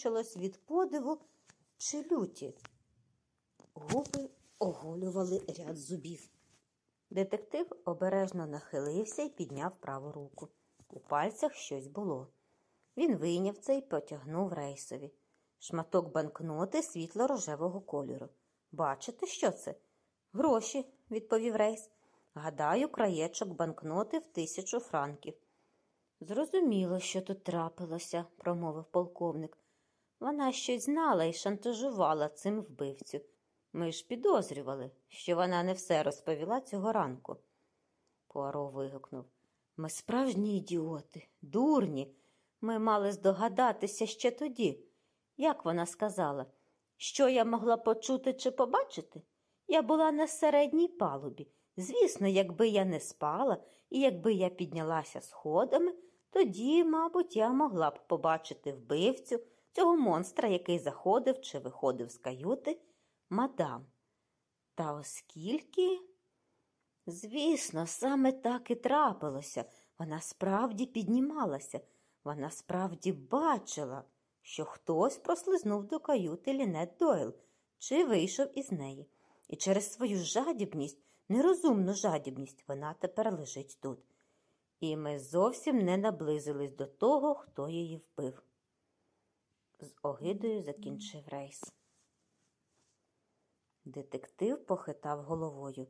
корчилась від подиву чи люті. Губи оголювали ряд зубів. Детектив обережно нахилився і підняв праву руку. У пальцях щось було. Він вийняв це і потягнув рейсові. Шматок банкноти світло-рожевого кольору. Бачите, що це? Гроші, відповів рейс. Гадаю, краєчок банкноти в тисячу франків. Зрозуміло, що тут трапилося, промовив полковник. Вона щось знала і шантажувала цим вбивцю. Ми ж підозрювали, що вона не все розповіла цього ранку. Пуаро вигукнув. Ми справжні ідіоти, дурні. Ми мали здогадатися ще тоді. Як вона сказала, що я могла почути чи побачити? Я була на середній палубі. Звісно, якби я не спала і якби я піднялася сходами, тоді, мабуть, я могла б побачити вбивцю цього монстра, який заходив чи виходив з каюти, мадам. Та оскільки. Звісно, саме так і трапилося. Вона справді піднімалася, вона справді бачила, що хтось прослизнув до каюти Лінет Дойл чи вийшов із неї. І через свою жадібність, нерозумну жадібність, вона тепер лежить тут. І ми зовсім не наблизились до того, хто її вбив. З огидою закінчив рейс. Детектив похитав головою.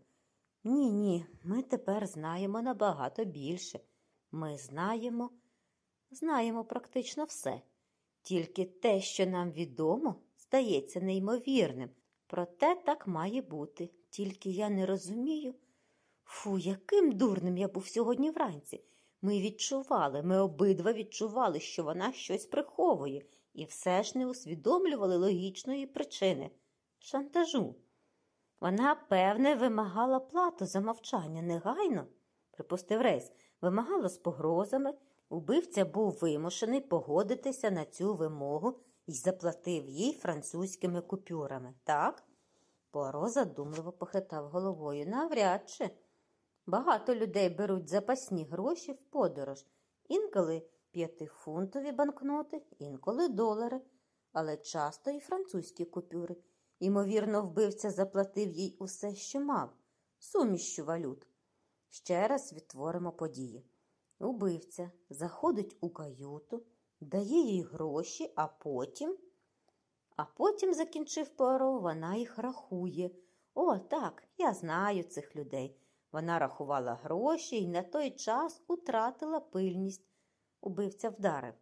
Ні, ні, ми тепер знаємо набагато більше. Ми знаємо, знаємо практично все. Тільки те, що нам відомо, здається неймовірним. Проте так має бути. Тільки я не розумію. Фу, яким дурним я був сьогодні вранці. Ми відчували, ми обидва відчували, що вона щось приховує, і все ж не усвідомлювали логічної причини шантажу. Вона, певне, вимагала плату за мовчання негайно, припустив Рейс, вимагала з погрозами. Убивця був вимушений погодитися на цю вимогу і заплатив їй французькими купюрами, так? Поро задумливо похитав головою. Навряд чи. Багато людей беруть запасні гроші в подорож, інколи п'ятифунтові банкноти, інколи долари, але часто і французькі купюри. Ймовірно, вбивця заплатив їй усе, що мав, суміщу валют. Ще раз відтворимо події. Убивця заходить у каюту, дає їй гроші, а потім. А потім, закінчив Пуаро, вона їх рахує. О, так, я знаю цих людей. Вона рахувала гроші і на той час утратила пильність. Убивця вдарив.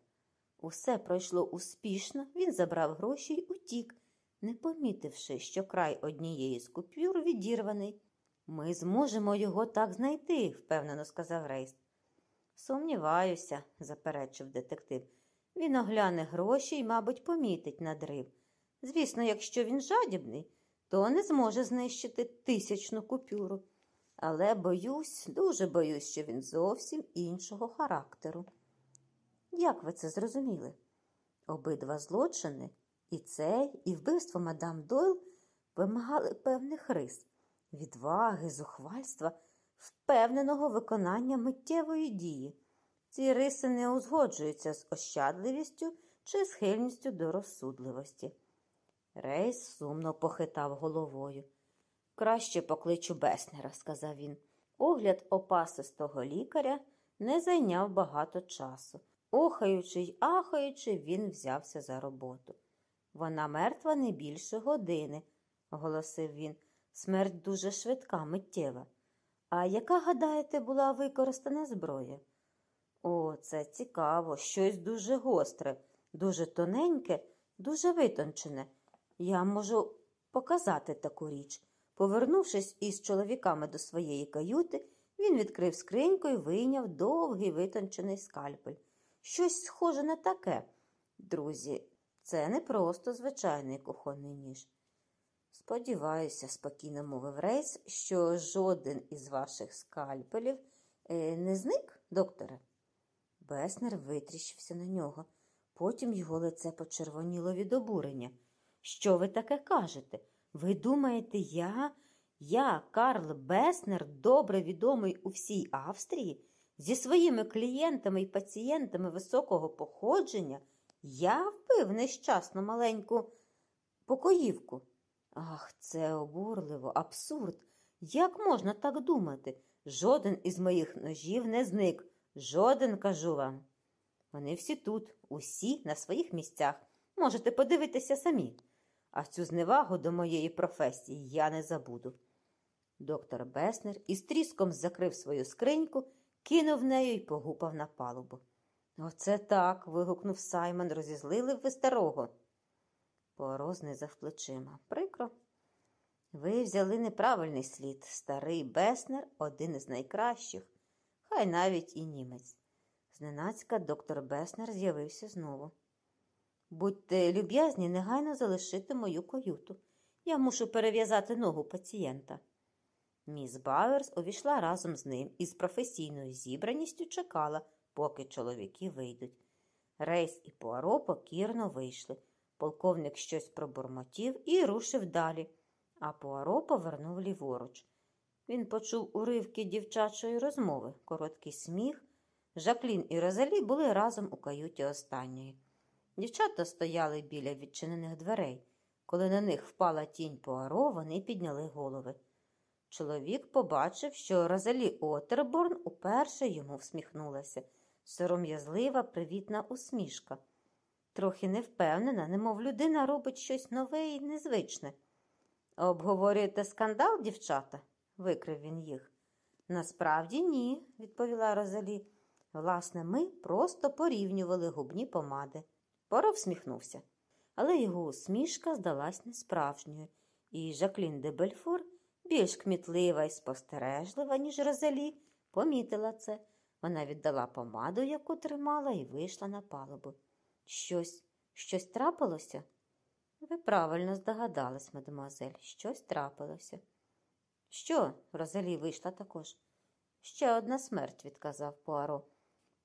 Усе пройшло успішно, він забрав гроші й утік, не помітивши, що край однієї з купюр відірваний. Ми зможемо його так знайти, впевнено сказав Рейс. Сумніваюся, заперечив детектив. Він огляне гроші і, мабуть, помітить надрив. Звісно, якщо він жадібний, то не зможе знищити тисячну купюру. Але боюсь, дуже боюсь, що він зовсім іншого характеру. Як ви це зрозуміли? Обидва злочини, і цей, і вбивство мадам Дойл вимагали певних рис, відваги, зухвальства, впевненого виконання миттєвої дії. Ці риси не узгоджуються з ощадливістю чи схильністю до розсудливості. Рейс сумно похитав головою. Краще покличу Беснера, сказав він. Огляд опасистого лікаря не зайняв багато часу. Охаючи й ахаючи, він взявся за роботу. Вона мертва не більше години, оголосив він. Смерть дуже швидка, миттєва. А яка, гадаєте, була використана зброя? О, це цікаво, щось дуже гостре, дуже тоненьке, дуже витончене. Я можу показати таку річ. Повернувшись із чоловіками до своєї каюти, він відкрив скриньку і вийняв довгий витончений скальпель. Щось схоже на таке. Друзі, це не просто звичайний кухонний ніж. Сподіваюся, спокійно мовив Рейс, що жоден із ваших скальпелів е, не зник, докторе. Беснер витріщився на нього. Потім його лице почервоніло від обурення. Що ви таке кажете? Ви думаєте, я, я, Карл Беснер, добре відомий у всій Австрії, зі своїми клієнтами і пацієнтами високого походження, Я вбив нещасну маленьку покоївку. Ах, це обурливо, абсурд. Як можна так думати? Жоден із моїх ножів не зник. Жоден, кажу вам. Вони всі тут, усі на своїх місцях. Можете подивитися самі. А цю зневагу до моєї професії я не забуду. Доктор Беснер із тріском закрив свою скриньку, кинув нею і погупав на палубу. Оце так. вигукнув Саймон, розізлили ви старого. Поро знизав плечима. Прикро. Ви взяли неправильний слід. Старий Беснер один із найкращих, хай навіть і німець. Зненацька доктор Беснер з'явився знову. Будьте люб'язні, негайно залишити мою каюту. Я мушу перев'язати ногу пацієнта. Міс Бауерс увійшла разом з ним і з професійною зібраністю чекала, поки чоловіки вийдуть. Рейс і Пуаро покірно вийшли. Полковник щось пробурмотів і рушив далі, а Пуаро повернув ліворуч. Він почув уривки дівчачої розмови, короткий сміх. Жаклін і Розалі були разом у каюті останньої. Дівчата стояли біля відчинених дверей. Коли на них впала тінь Пуаро, вони підняли голови. Чоловік побачив, що Розалі Отерборн уперше йому всміхнулася. Сором'язлива, привітна усмішка. Трохи невпевнена, немов людина робить щось нове і незвичне. Обговорюєте скандал, дівчата? викрив він їх. Насправді ні, відповіла Розалі. Власне, ми просто порівнювали губні помади. Поро всміхнувся, але його усмішка здалась несправжньою, і Жаклін де Бельфор, більш кмітлива і спостережлива, ніж Розалі, помітила це. Вона віддала помаду, яку тримала, і вийшла на палубу. Щось, щось трапилося? Ви правильно здогадались, мадемуазель, щось трапилося. Що? Розалі вийшла також. Ще одна смерть, відказав Пуаро.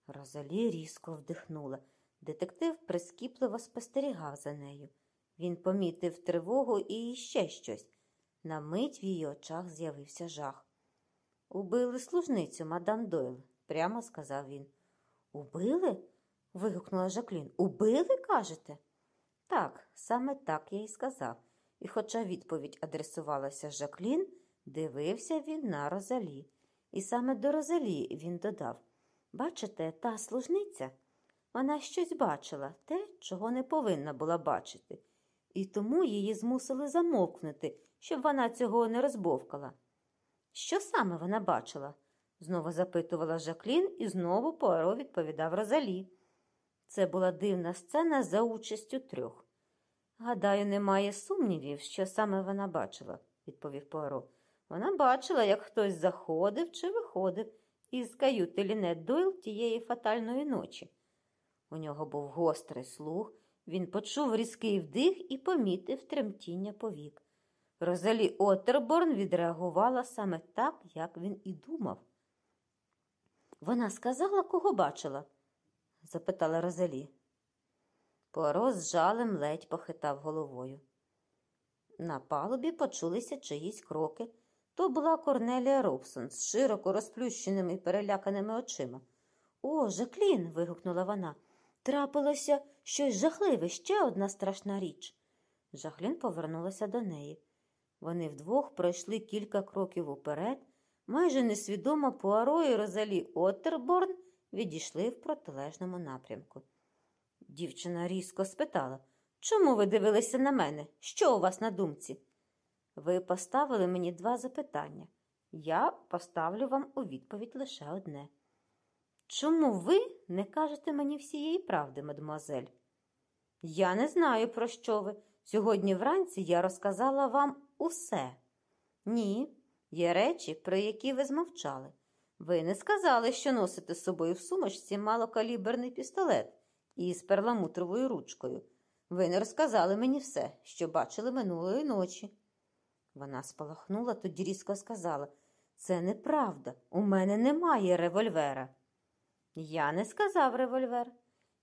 Розалі різко вдихнула. Детектив прискіпливо спостерігав за нею. Він помітив тривогу і ще щось. На мить в її очах з'явився жах. Убили служницю, мадам Дойл, прямо сказав він. Убили? вигукнула Жаклін. Убили, кажете? Так, саме так я й сказав. І, хоча відповідь адресувалася Жаклін, дивився він на Розалі. І саме до Розалі він додав Бачите, та служниця? Вона щось бачила, те, чого не повинна була бачити, і тому її змусили замовкнути, щоб вона цього не розбовкала. Що саме вона бачила? знову запитувала Жаклін і знову Пуаро відповідав Розалі. Це була дивна сцена за участю трьох. Гадаю, немає сумнівів, що саме вона бачила, відповів Пуаро. Вона бачила, як хтось заходив чи виходив із каюти Лінет Дойл тієї фатальної ночі. У нього був гострий слух, він почув різкий вдих і помітив тремтіння повік. Розалі Отерборн відреагувала саме так, як він і думав. Вона сказала, кого бачила? запитала Розалі. Поро з жалем ледь похитав головою. На палубі почулися чиїсь кроки. То була Корнелія Робсон з широко розплющеними і переляканими очима. О, Жаклін. вигукнула вона. Трапилося щось жахливе, ще одна страшна річ. Жаклін повернулася до неї. Вони вдвох пройшли кілька кроків уперед, майже несвідомо Пуаро і Розалі Оттерборн відійшли в протилежному напрямку. Дівчина різко спитала Чому ви дивилися на мене? Що у вас на думці? Ви поставили мені два запитання. Я поставлю вам у відповідь лише одне. Чому ви не кажете мені всієї правди, мадемуазель? Я не знаю, про що ви. Сьогодні вранці я розказала вам усе. Ні, є речі, про які ви змовчали. Ви не сказали, що носите з собою в сумочці малокаліберний пістолет із перламутровою ручкою. Ви не розказали мені все, що бачили минулої ночі. Вона спалахнула, тоді різко сказала Це неправда. У мене немає револьвера. Я не сказав револьвер.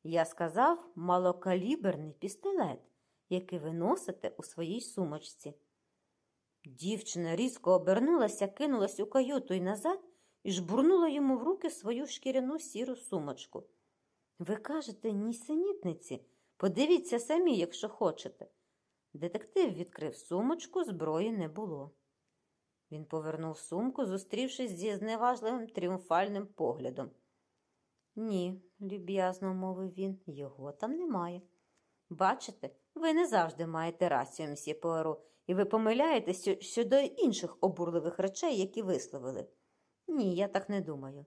Я сказав малокаліберний пістолет, який ви носите у своїй сумочці. Дівчина різко обернулася, кинулась у каюту і назад і жбурнула йому в руки свою шкіряну сіру сумочку. Ви кажете, нісенітниці, Подивіться самі, якщо хочете. Детектив відкрив сумочку, зброї не було. Він повернув сумку, зустрівшись зі зневажливим тріумфальним поглядом. Ні, люб'язно мовив він, його там немає. Бачите, ви не завжди маєте рацію, мсьє Пуаро, і ви помиляєтеся щодо інших обурливих речей, які висловили. Ні, я так не думаю.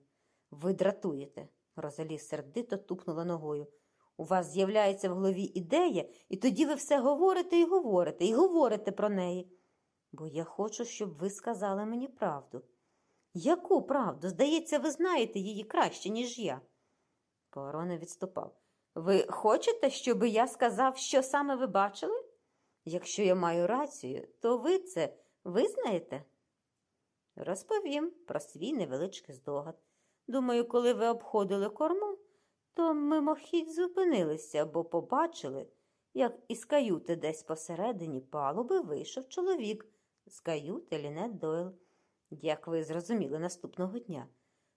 Ви дратуєте, Розалі сердито тупнула ногою. У вас з'являється в голові ідея, і тоді ви все говорите і говорите, і говорите про неї. Бо я хочу, щоб ви сказали мені правду. Яку правду? Здається, ви знаєте її краще, ніж я. Пуаро не відступав. Ви хочете, щоб я сказав, що саме ви бачили? Якщо я маю рацію, то ви це визнаєте? Розповім про свій невеличкий здогад. Думаю, коли ви обходили корму, то мимохідь зупинилися, бо побачили, як із каюти десь посередині палуби вийшов чоловік з каюти Лінет Дойл. Як ви зрозуміли наступного дня,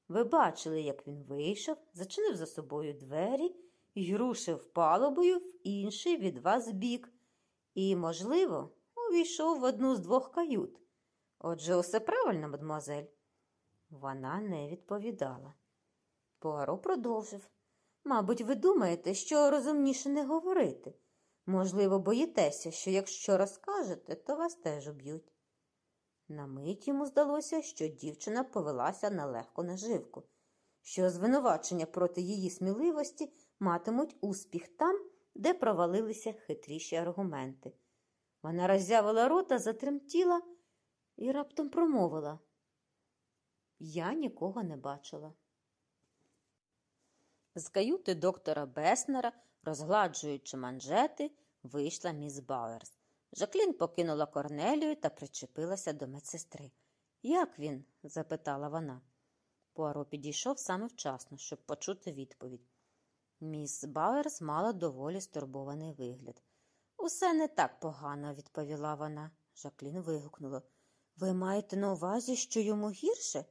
ви бачили, як він вийшов, зачинив за собою двері і рушив палубою в інший від вас бік, і, можливо, увійшов в одну з двох кают. Отже, усе правильно, мадемуазель?» Вона не відповідала. Пуаро продовжив. Мабуть, ви думаєте, що розумніше не говорити. Можливо, боїтеся, що якщо розкажете, то вас теж уб'ють. На мить йому здалося, що дівчина повелася на легку наживку, що звинувачення проти її сміливості матимуть успіх там, де провалилися хитріші аргументи. Вона роззявила рота, затремтіла і раптом промовила. Я нікого не бачила. З каюти доктора Беснера, розгладжуючи манжети, вийшла міс Бауерс. Жаклін покинула Корнелію та причепилася до медсестри. Як він? запитала вона. Пуаро підійшов саме вчасно, щоб почути відповідь. Міс Бауерс мала доволі стурбований вигляд. Усе не так погано, відповіла вона. Жаклін вигукнула. Ви маєте на увазі, що йому гірше?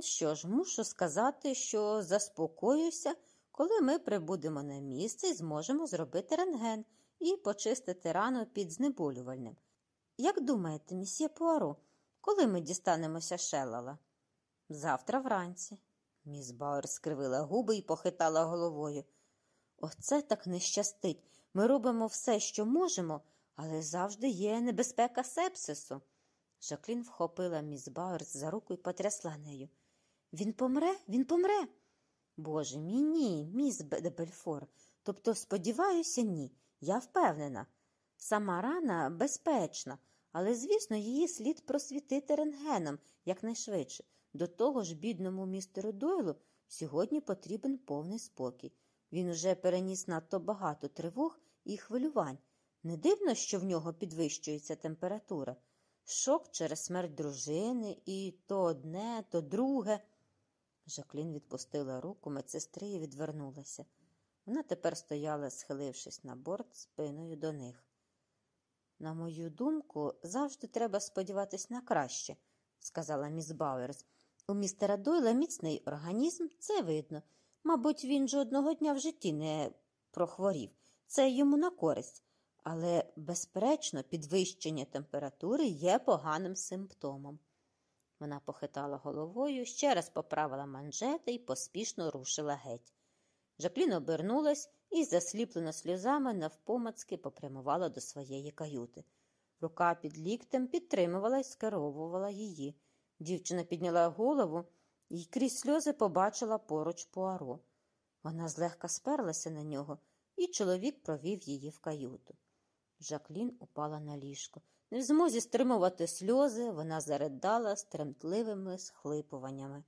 Що ж, мушу сказати, що заспокоюся, коли ми прибудемо на місце і зможемо зробити рентген і почистити рану під знеболювальним. Як думаєте, місьє Пуаро, коли ми дістанемося шелала? Завтра вранці. Міс Бауер скривила губи і похитала головою. Оце так не щастить. Ми робимо все, що можемо, але завжди є небезпека сепсису. Жаклін вхопила міс Бауерс за руку і потрясла нею. Він помре, він помре. Боже мій ні, міс Бельфор. Тобто, сподіваюся, ні. Я впевнена. Сама рана безпечна, але, звісно, її слід просвітити рентгеном якнайшвидше. До того ж, бідному містеру Дойлу сьогодні потрібен повний спокій. Він уже переніс надто багато тривог і хвилювань. Не дивно, що в нього підвищується температура. Шок через смерть дружини і то одне, то друге. Жаклін відпустила руку медсестри і відвернулася. Вона тепер стояла, схилившись на борт спиною до них. На мою думку, завжди треба сподіватись на краще, сказала міс Бауерс. У містера Дойла міцний організм, це видно. Мабуть, він жодного дня в житті не прохворів. Це йому на користь. Але, безперечно, підвищення температури є поганим симптомом. Вона похитала головою, ще раз поправила манжети і поспішно рушила геть. Жаклін обернулась і, засліплена сльозами, навпомацки попрямувала до своєї каюти. Рука під ліктем підтримувала і скеровувала її. Дівчина підняла голову і крізь сльози побачила поруч пуаро. Вона злегка сперлася на нього, і чоловік провів її в каюту. Жаклін упала на ліжко. Не в змозі стримувати сльози, вона заридала стремтливими схлипуваннями.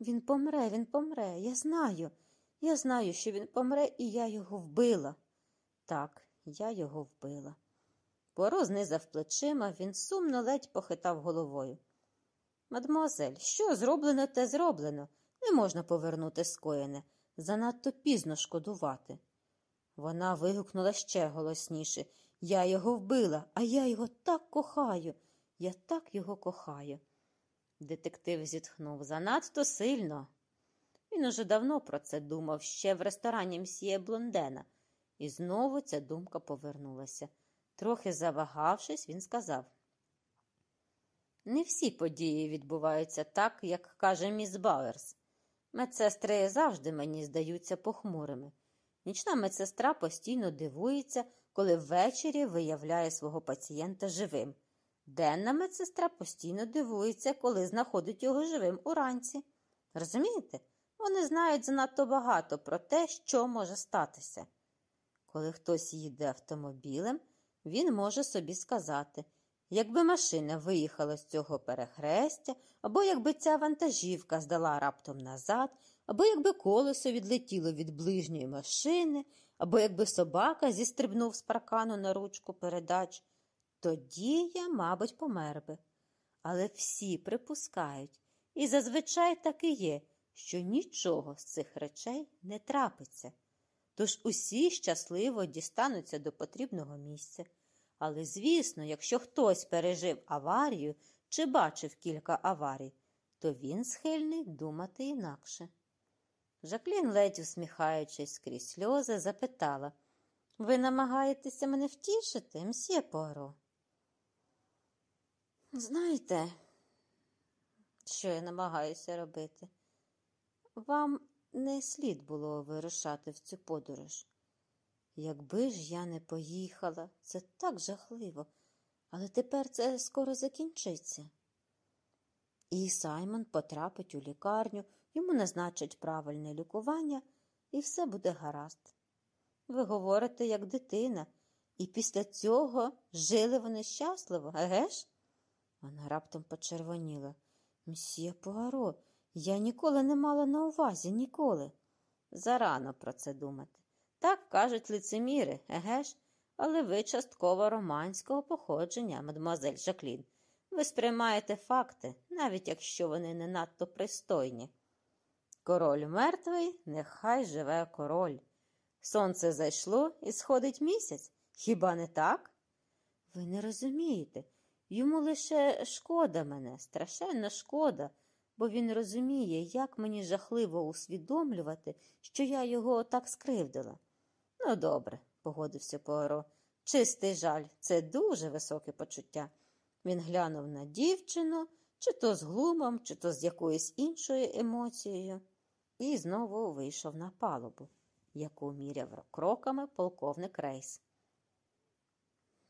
Він помре, він помре, я знаю. Я знаю, що він помре, і я його вбила. Так, я його вбила. Поро знизав плечима, він сумно ледь похитав головою. Мадмуазель, що зроблено, те зроблено. Не можна повернути скоєне, занадто пізно шкодувати. Вона вигукнула ще голосніше Я його вбила, а я його так кохаю. Я так його кохаю. Детектив зітхнув занадто сильно. Він уже давно про це думав ще в ресторані мсьє Блондена, І знову ця думка повернулася. Трохи завагавшись, він сказав: Не всі події відбуваються так, як каже міс Бауерс. Медсестри завжди мені здаються похмурими. Нічна медсестра постійно дивується, коли ввечері виявляє свого пацієнта живим. Денна медсестра постійно дивується, коли знаходить його живим уранці. Розумієте? Вони знають занадто багато про те, що може статися. Коли хтось їде автомобілем, він може собі сказати, якби машина виїхала з цього перехрестя, або якби ця вантажівка здала раптом назад, або якби колесо відлетіло від ближньої машини, або якби собака зістрибнув з паркану на ручку передач, тоді я, мабуть, помер би. Але всі припускають, і зазвичай так і є, що нічого з цих речей не трапиться. Тож усі щасливо дістануться до потрібного місця. Але, звісно, якщо хтось пережив аварію чи бачив кілька аварій, то він схильний думати інакше. Жаклін, ледь усміхаючись крізь сльози, запитала Ви намагаєтеся мене втішити, мсьє Поро? Знаєте, що я намагаюся робити? Вам не слід було вирушати в цю подорож. Якби ж я не поїхала, це так жахливо, але тепер це скоро закінчиться. І Саймон потрапить у лікарню, йому назначать правильне лікування, і все буде гаразд. Ви говорите, як дитина, і після цього жили вони щасливо, еге ж? Вона раптом почервоніла. Мсьє Пуаро, я ніколи не мала на увазі, ніколи. Зарано про це думати. Так кажуть лицеміри, еге ж, але ви частково романського походження, мадемуазель Жаклін. Ви сприймаєте факти, навіть якщо вони не надто пристойні. Король мертвий, нехай живе король. Сонце зайшло і сходить місяць. Хіба не так? Ви не розумієте. Йому лише шкода мене, страшенно шкода, бо він розуміє, як мені жахливо усвідомлювати, що я його отак скривдила. Ну, добре, погодився Пуаро. Чистий жаль, це дуже високе почуття. Він глянув на дівчину, чи то з глумом, чи то з якоюсь іншою емоцією, і знову вийшов на палубу, яку міряв кроками полковник Рейс.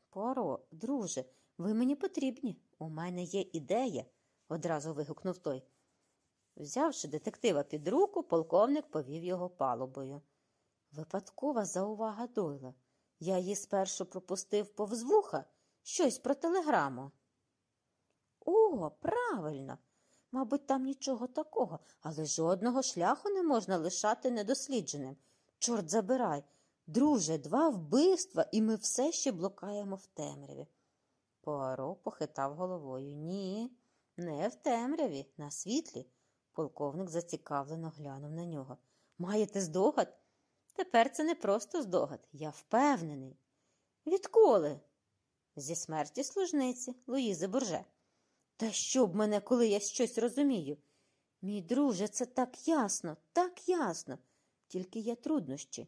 Пуаро, друже, ви мені потрібні. У мене є ідея, одразу вигукнув той. Взявши детектива під руку, полковник повів його палубою. Випадкова заувага Дойла. Я її спершу пропустив повз вуха щось про телеграму. О, правильно. Мабуть, там нічого такого, але жодного шляху не можна лишати недослідженим. Чорт забирай. Друже, два вбивства, і ми все ще блукаємо в темряві. Пуаро похитав головою. Ні, не в темряві, на світлі. Полковник зацікавлено глянув на нього. Маєте здогад? Тепер це не просто здогад, я впевнений. Відколи? Зі смерті служниці Луїзи Бурже. Та що б мене, коли я щось розумію? Мій друже, це так ясно, так ясно. Тільки є труднощі.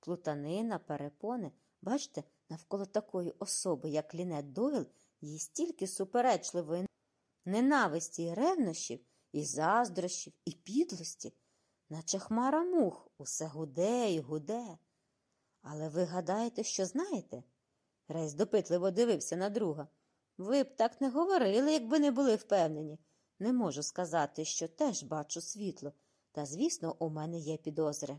Плутанина, перепони, бачите, навколо такої особи, як Лінет Дойл, є стільки суперечливої ненависті і ревнощів, і заздрощів, і підлості, наче хмара мух, усе гуде і гуде. Але ви гадаєте, що знаєте? Рейс допитливо дивився на друга. Ви б так не говорили, якби не були впевнені. Не можу сказати, що теж бачу світло, та, звісно, у мене є підозри.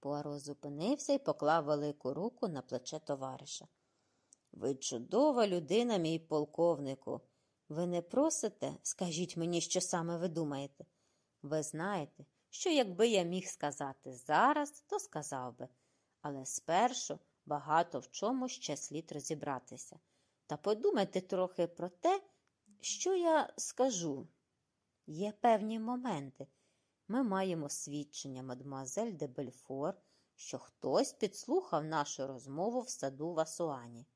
Пуаро зупинився і поклав велику руку на плече товариша. Ви чудова людина, мій полковнику. Ви не просите, скажіть мені, що саме ви думаєте. Ви знаєте, що якби я міг сказати зараз, то сказав би, але спершу багато в чому ще слід розібратися. Та подумайте трохи про те, що я скажу. Є певні моменти. Ми маємо свідчення мадемуазель де Бельфор, що хтось підслухав нашу розмову в саду в Асуані.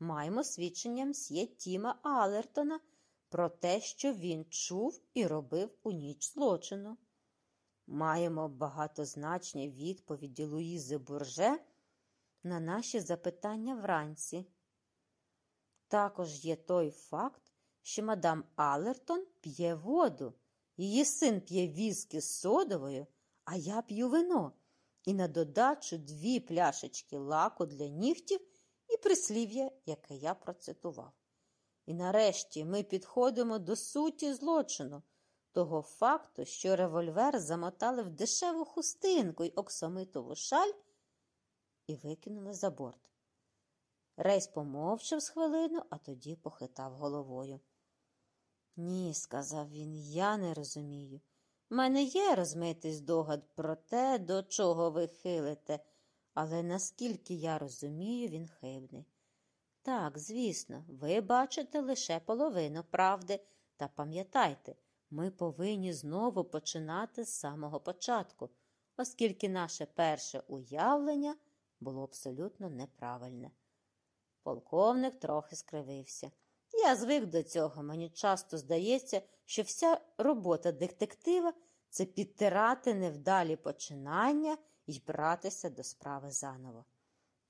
Маємо свідчення мсьє Тіма Алертона про те, що він чув і робив у ніч злочину. маємо багатозначні відповіді Луїзи Бурже на наші запитання вранці. Також є той факт, що мадам Алертон п'є воду, її син п'є віскі з содовою, а я п'ю вино. І на додачу дві пляшечки лаку для нігтів і прислів'я, яке я процитував. І нарешті ми підходимо до суті злочину, того факту, що револьвер замотали в дешеву хустинку й оксамитову шаль і викинули за борт. Рейс помовчав з хвилину, а тоді похитав головою. Ні, сказав він, я не розумію. У мене є розмитий здогад про те, до чого ви хилите, але наскільки я розумію, він хибний. Так, звісно, ви бачите лише половину правди, та пам'ятайте, ми повинні знову починати з самого початку, оскільки наше перше уявлення було абсолютно неправильне. Полковник трохи скривився. Я звик до цього. Мені часто здається, що вся робота детектива це підтирати невдалі починання і братися до справи заново.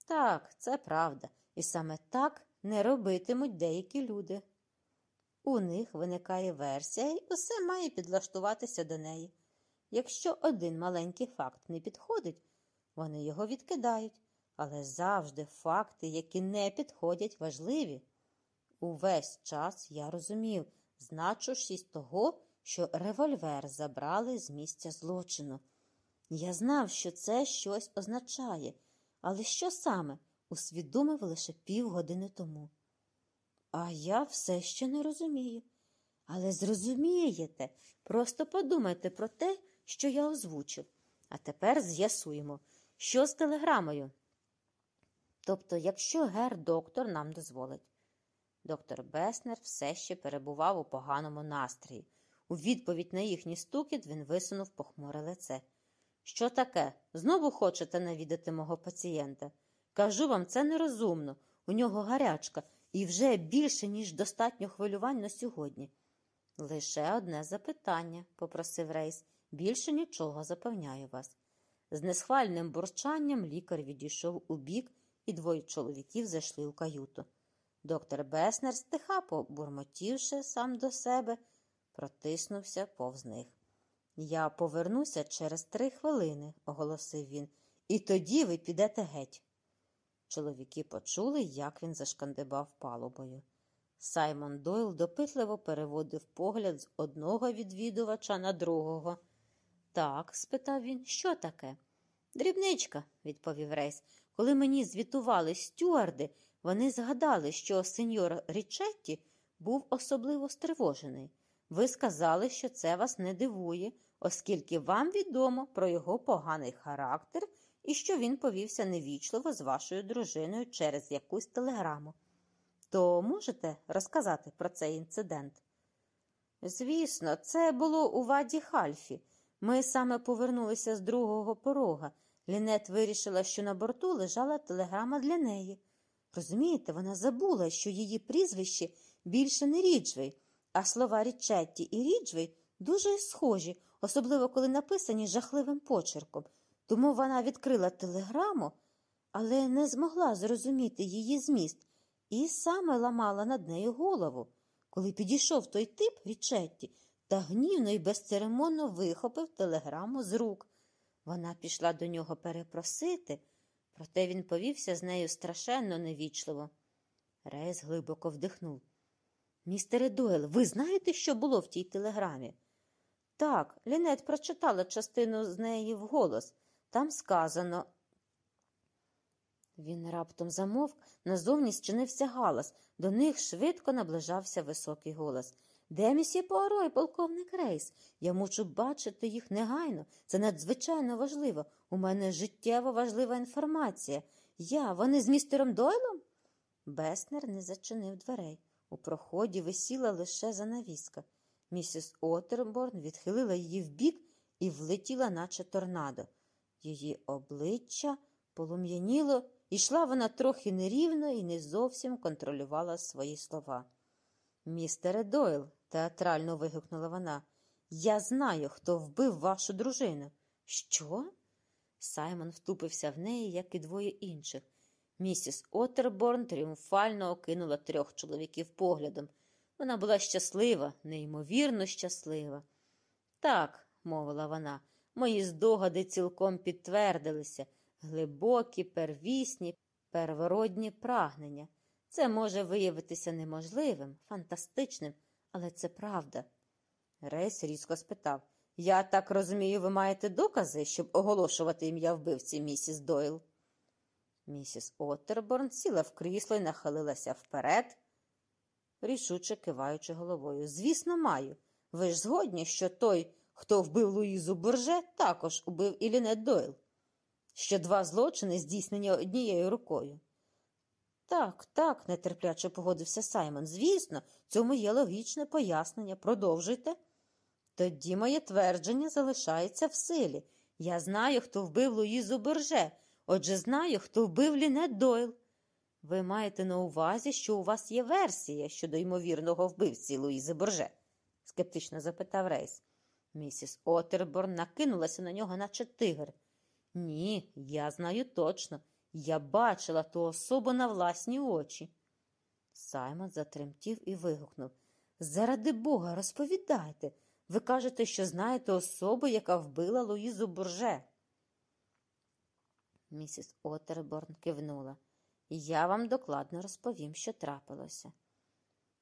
Так, це правда, і саме так не робитимуть деякі люди. У них виникає версія, і усе має підлаштуватися до неї. Якщо один маленький факт не підходить, вони його відкидають, але завжди факти, які не підходять, важливі. Увесь час я розумів значущість того, що револьвер забрали з місця злочину. Я знав, що це щось означає, але що саме усвідомив лише півгодини тому. А я все ще не розумію. Але зрозумієте, просто подумайте про те, що я озвучив. А тепер з'ясуємо, що з телеграмою. Тобто, якщо гер доктор нам дозволить. Доктор Беснер все ще перебував у поганому настрої. У відповідь на їхній стукіт він висунув похмуре лице. Що таке? Знову хочете навідати мого пацієнта? Кажу вам, це нерозумно. У нього гарячка і вже більше, ніж достатньо хвилювань на сьогодні. Лише одне запитання, попросив Рейс. Більше нічого запевняю вас. З несхвальним бурчанням лікар відійшов у бік, і двоє чоловіків зайшли у каюту. Доктор Беснер, стиха побурмотівши сам до себе, протиснувся повз них. Я повернуся через три хвилини, оголосив він, і тоді ви підете геть. Чоловіки почули, як він зашкандибав палубою. Саймон Дойл допитливо переводив погляд з одного відвідувача на другого. Так, спитав він, що таке? Дрібничка, відповів Рейс. Коли мені звітували стюарди, вони згадали, що сеньор Річетті був особливо стривожений. Ви сказали, що це вас не дивує, оскільки вам відомо про його поганий характер і що він повівся невічливо з вашою дружиною через якусь телеграму. То можете розказати про цей інцидент? Звісно, це було у ваді Хальфі. Ми саме повернулися з другого порога. Лінет вирішила, що на борту лежала телеграма для неї. Розумієте, вона забула, що її прізвище більше не Ріджвей, а слова Річетті і Ріджвей дуже схожі, особливо коли написані жахливим почерком. Тому вона відкрила телеграму, але не змогла зрозуміти її зміст і саме ламала над нею голову, коли підійшов той тип Річетті та гнівно і безцеремонно вихопив телеграму з рук. Вона пішла до нього перепросити, проте він повівся з нею страшенно невічливо. Рейс глибоко вдихнув. Містере Дойл, ви знаєте, що було в тій телеграмі? Так, Лінет прочитала частину з неї вголос. Там сказано. Він раптом замовк, назовні зчинився галас. До них швидко наближався високий голос. Де місьє Пуаро і полковник Рейс? Я мушу бачити їх негайно. Це надзвичайно важливо. У мене життєво важлива інформація. Я, вони з містером Дойлом? Беснер не зачинив дверей. У проході висіла лише занавіска. Місіс Отерборн відхилила її вбік і влетіла, наче торнадо. Її обличчя полум'яніло, йшла вона трохи нерівно і не зовсім контролювала свої слова. Містере Дойл, театрально вигукнула вона, Я знаю, хто вбив вашу дружину. Що? Саймон втупився в неї, як і двоє інших. Місіс Оттерборн тріумфально окинула трьох чоловіків поглядом. Вона була щаслива, неймовірно щаслива. Так, мовила вона, мої здогади цілком підтвердилися глибокі, первісні, первородні прагнення. Це може виявитися неможливим, фантастичним, але це правда. Рейс різко спитав Я так розумію, ви маєте докази, щоб оголошувати ім'я вбивці місіс Дойл? Місіс Оттерборн сіла в крісло і нахилилася вперед, рішуче киваючи головою. Звісно, маю. Ви ж згодні, що той, хто вбив Луїзу Бурже, також убив і Лінет Дойл, що два злочини здійснені однією рукою. Так, так, нетерпляче погодився Саймон. Звісно, цьому є логічне пояснення. Продовжуйте. Тоді моє твердження залишається в силі. Я знаю, хто вбив Луїзу Борже, отже, знаю, хто вбив Лінет Дойл. Ви маєте на увазі, що у вас є версія щодо ймовірного вбивці Луїзи Борже? скептично запитав Рейс. Місіс Отерборн накинулася на нього, наче тигр. Ні, я знаю точно. Я бачила ту особу на власні очі. Саймон затремтів і вигукнув Заради бога, розповідайте. Ви кажете, що знаєте особу, яка вбила Луїзу Бурже. Місіс Отерборн кивнула. Я вам докладно розповім, що трапилося.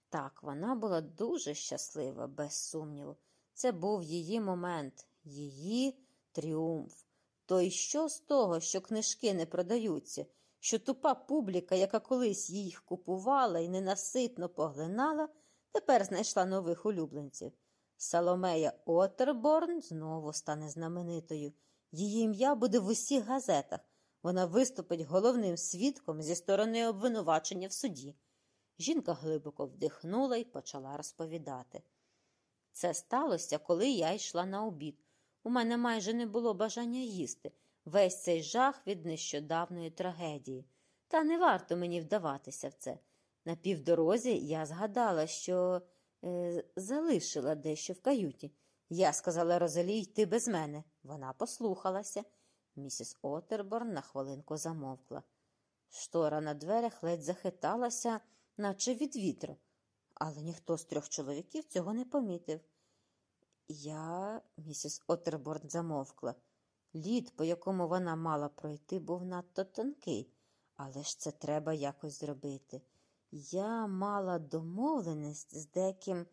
Так, вона була дуже щаслива, без сумніву. Це був її момент, її тріумф. То й що з того, що книжки не продаються, що тупа публіка, яка колись їх купувала і ненаситно поглинала, тепер знайшла нових улюбленців. Саломея Отерборн знову стане знаменитою. Її ім'я буде в усіх газетах. Вона виступить головним свідком зі сторони обвинувачення в суді. Жінка глибоко вдихнула і почала розповідати. Це сталося, коли я йшла на обід. У мене майже не було бажання їсти весь цей жах від нещодавної трагедії. Та не варто мені вдаватися в це. На півдорозі я згадала, що е, залишила дещо в каюті. Я сказала Розалі йти без мене. Вона послухалася. Місіс Отерборн на хвилинку замовкла. Штора на дверях ледь захиталася, наче від вітру, але ніхто з трьох чоловіків цього не помітив. Я, місіс Отерборн замовкла. Лід, по якому вона мала пройти, був надто тонкий, але ж це треба якось зробити. Я мала домовленість з деяким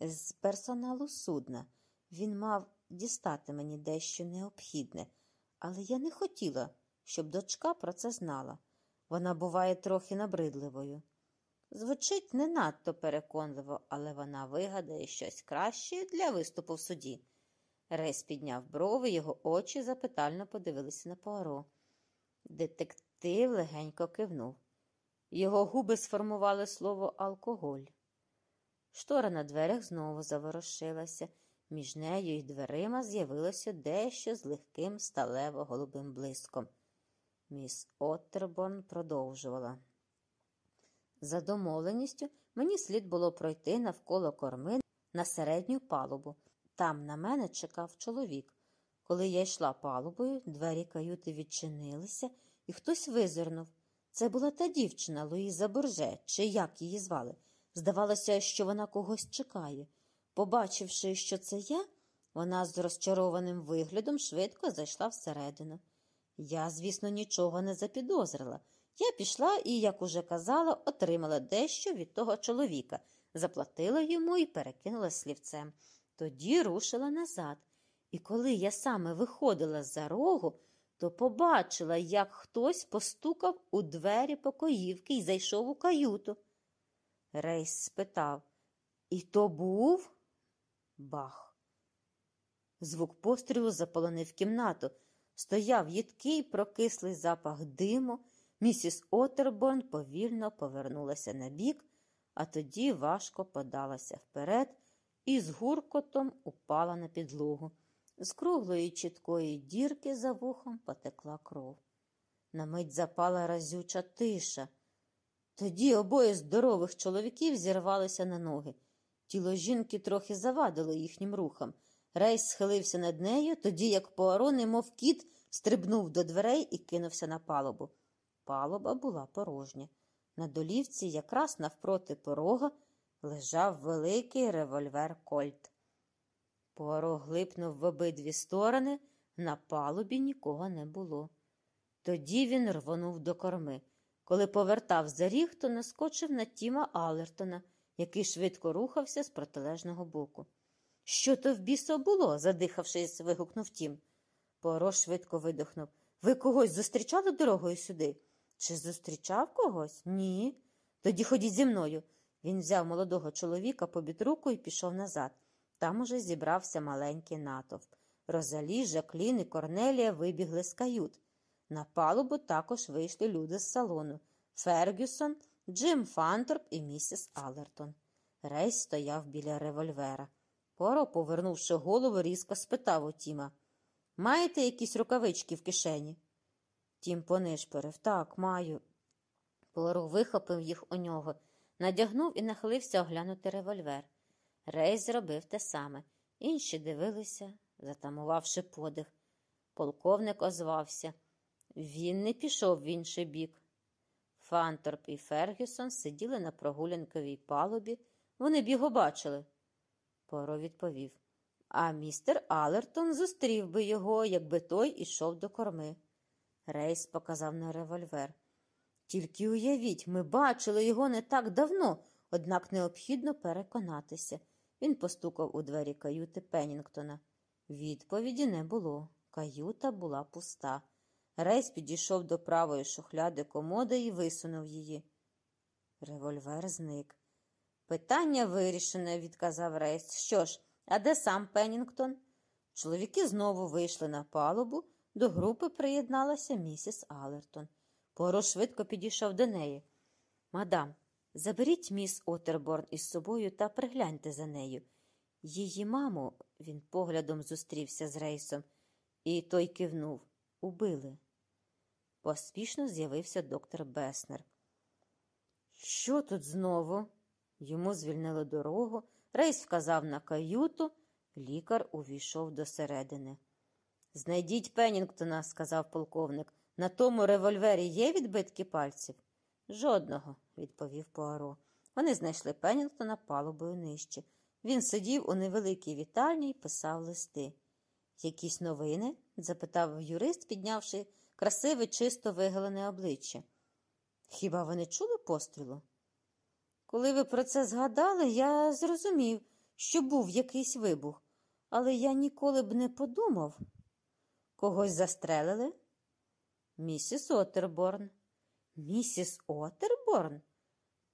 з персоналу судна. Він мав дістати мені дещо необхідне, але я не хотіла, щоб дочка про це знала. Вона буває трохи набридливою. Звучить не надто переконливо, але вона вигадає щось краще для виступу в суді. Рейс підняв брови, його очі запитально подивилися на Пуаро. Детектив легенько кивнув. Його губи сформували слово алкоголь. Штора на дверях знову заворушилася. Між нею і дверима з'явилося дещо з легким сталево-голубим блиском. Міс Оттерборн продовжувала. За домовленістю мені слід було пройти навколо корми на середню палубу. Там на мене чекав чоловік. Коли я йшла палубою, двері каюти відчинилися, і хтось визирнув. Це була та дівчина Луїза Борже, чи як її звали. Здавалося, що вона когось чекає. Побачивши, що це я, вона з розчарованим виглядом швидко зайшла всередину. Я, звісно, нічого не запідозрила. Я пішла і, як уже казала, отримала дещо від того чоловіка, заплатила йому і перекинула слівцем. Тоді рушила назад. І коли я саме виходила з-за рогу, то побачила, як хтось постукав у двері покоївки і зайшов у каюту. Рейс спитав І то був? Бах. Звук пострілу заполонив кімнату. Стояв їдкий прокислий запах диму. Місіс Отерборн повільно повернулася на бік, а тоді важко подалася вперед і з гуркотом упала на підлогу. З круглої чіткої дірки за вухом потекла кров. На мить запала разюча тиша. Тоді обоє здорових чоловіків зірвалися на ноги. Тіло жінки трохи завадило їхнім рухам. Рейс схилився над нею, тоді як Пуаро, немов кіт, стрибнув до дверей і кинувся на палубу. Палуба була порожня. На долівці, якраз навпроти порога, лежав великий револьвер Кольт. Пуаро глипнув в обидві сторони, на палубі нікого не було. Тоді він рвонув до корми. Коли повертав за ріг, то наскочив на Тіма Алертона, який швидко рухався з протилежного боку. Що то в біса було? задихавшись, вигукнув Тім. Пуаро швидко видихнув. Ви когось зустрічали дорогою сюди? Чи зустрічав когось? Ні. Тоді ходіть зі мною. Він взяв молодого чоловіка попід руку і пішов назад. Там уже зібрався маленький натовп. Розалі, Жаклін і Корнелія вибігли з кают. На палубу також вийшли люди з салону Фергюсон, Джим Фанторп і місіс Аллертон. Рейс стояв біля револьвера. Пуаро, повернувши голову, різко спитав у Тіма Маєте якісь рукавички в кишені? Тім понишпорив. Так, маю. Пуаро вихопив їх у нього, надягнув і нахилився оглянути револьвер. Рейс зробив те саме. Інші дивилися, затамувавши подих. Полковник озвався. Він не пішов в інший бік. Фанторп і Фергюсон сиділи на прогулянковій палубі. Вони б його бачили. Пуаро відповів. А містер Алертон зустрів би його, якби той ішов до корми. Рейс показав на револьвер. Тільки уявіть, ми бачили його не так давно, однак необхідно переконатися. Він постукав у двері каюти Пеннінгтона. Відповіді не було. Каюта була пуста. Рейс підійшов до правої шухляди комоди і висунув її. Револьвер зник. Питання вирішене, відказав Рейс. Що ж, а де сам Пеннінгтон? Чоловіки знову вийшли на палубу. До групи приєдналася місіс Алертон. Пуаро швидко підійшов до неї. Мадам, заберіть міс Отерборн із собою та пригляньте за нею. Її маму, він поглядом зустрівся з Рейсом, і той кивнув. Убили. Поспішно з'явився доктор Беснер. Що тут знову? Йому звільнили дорогу, рейс вказав на каюту, лікар увійшов до середини. Знайдіть Пеннінгтона, сказав полковник. На тому револьвері є відбитки пальців? Жодного, відповів Пуаро. Вони знайшли Пеннінгтона палубою нижче. Він сидів у невеликій вітальні і писав листи. Якісь новини? запитав юрист, піднявши красиве, чисто вигалене обличчя. Хіба ви не чули пострілу? Коли ви про це згадали, я зрозумів, що був якийсь вибух, але я ніколи б не подумав. Когось застрелили? Місіс Отерборн. Місіс Отерборн?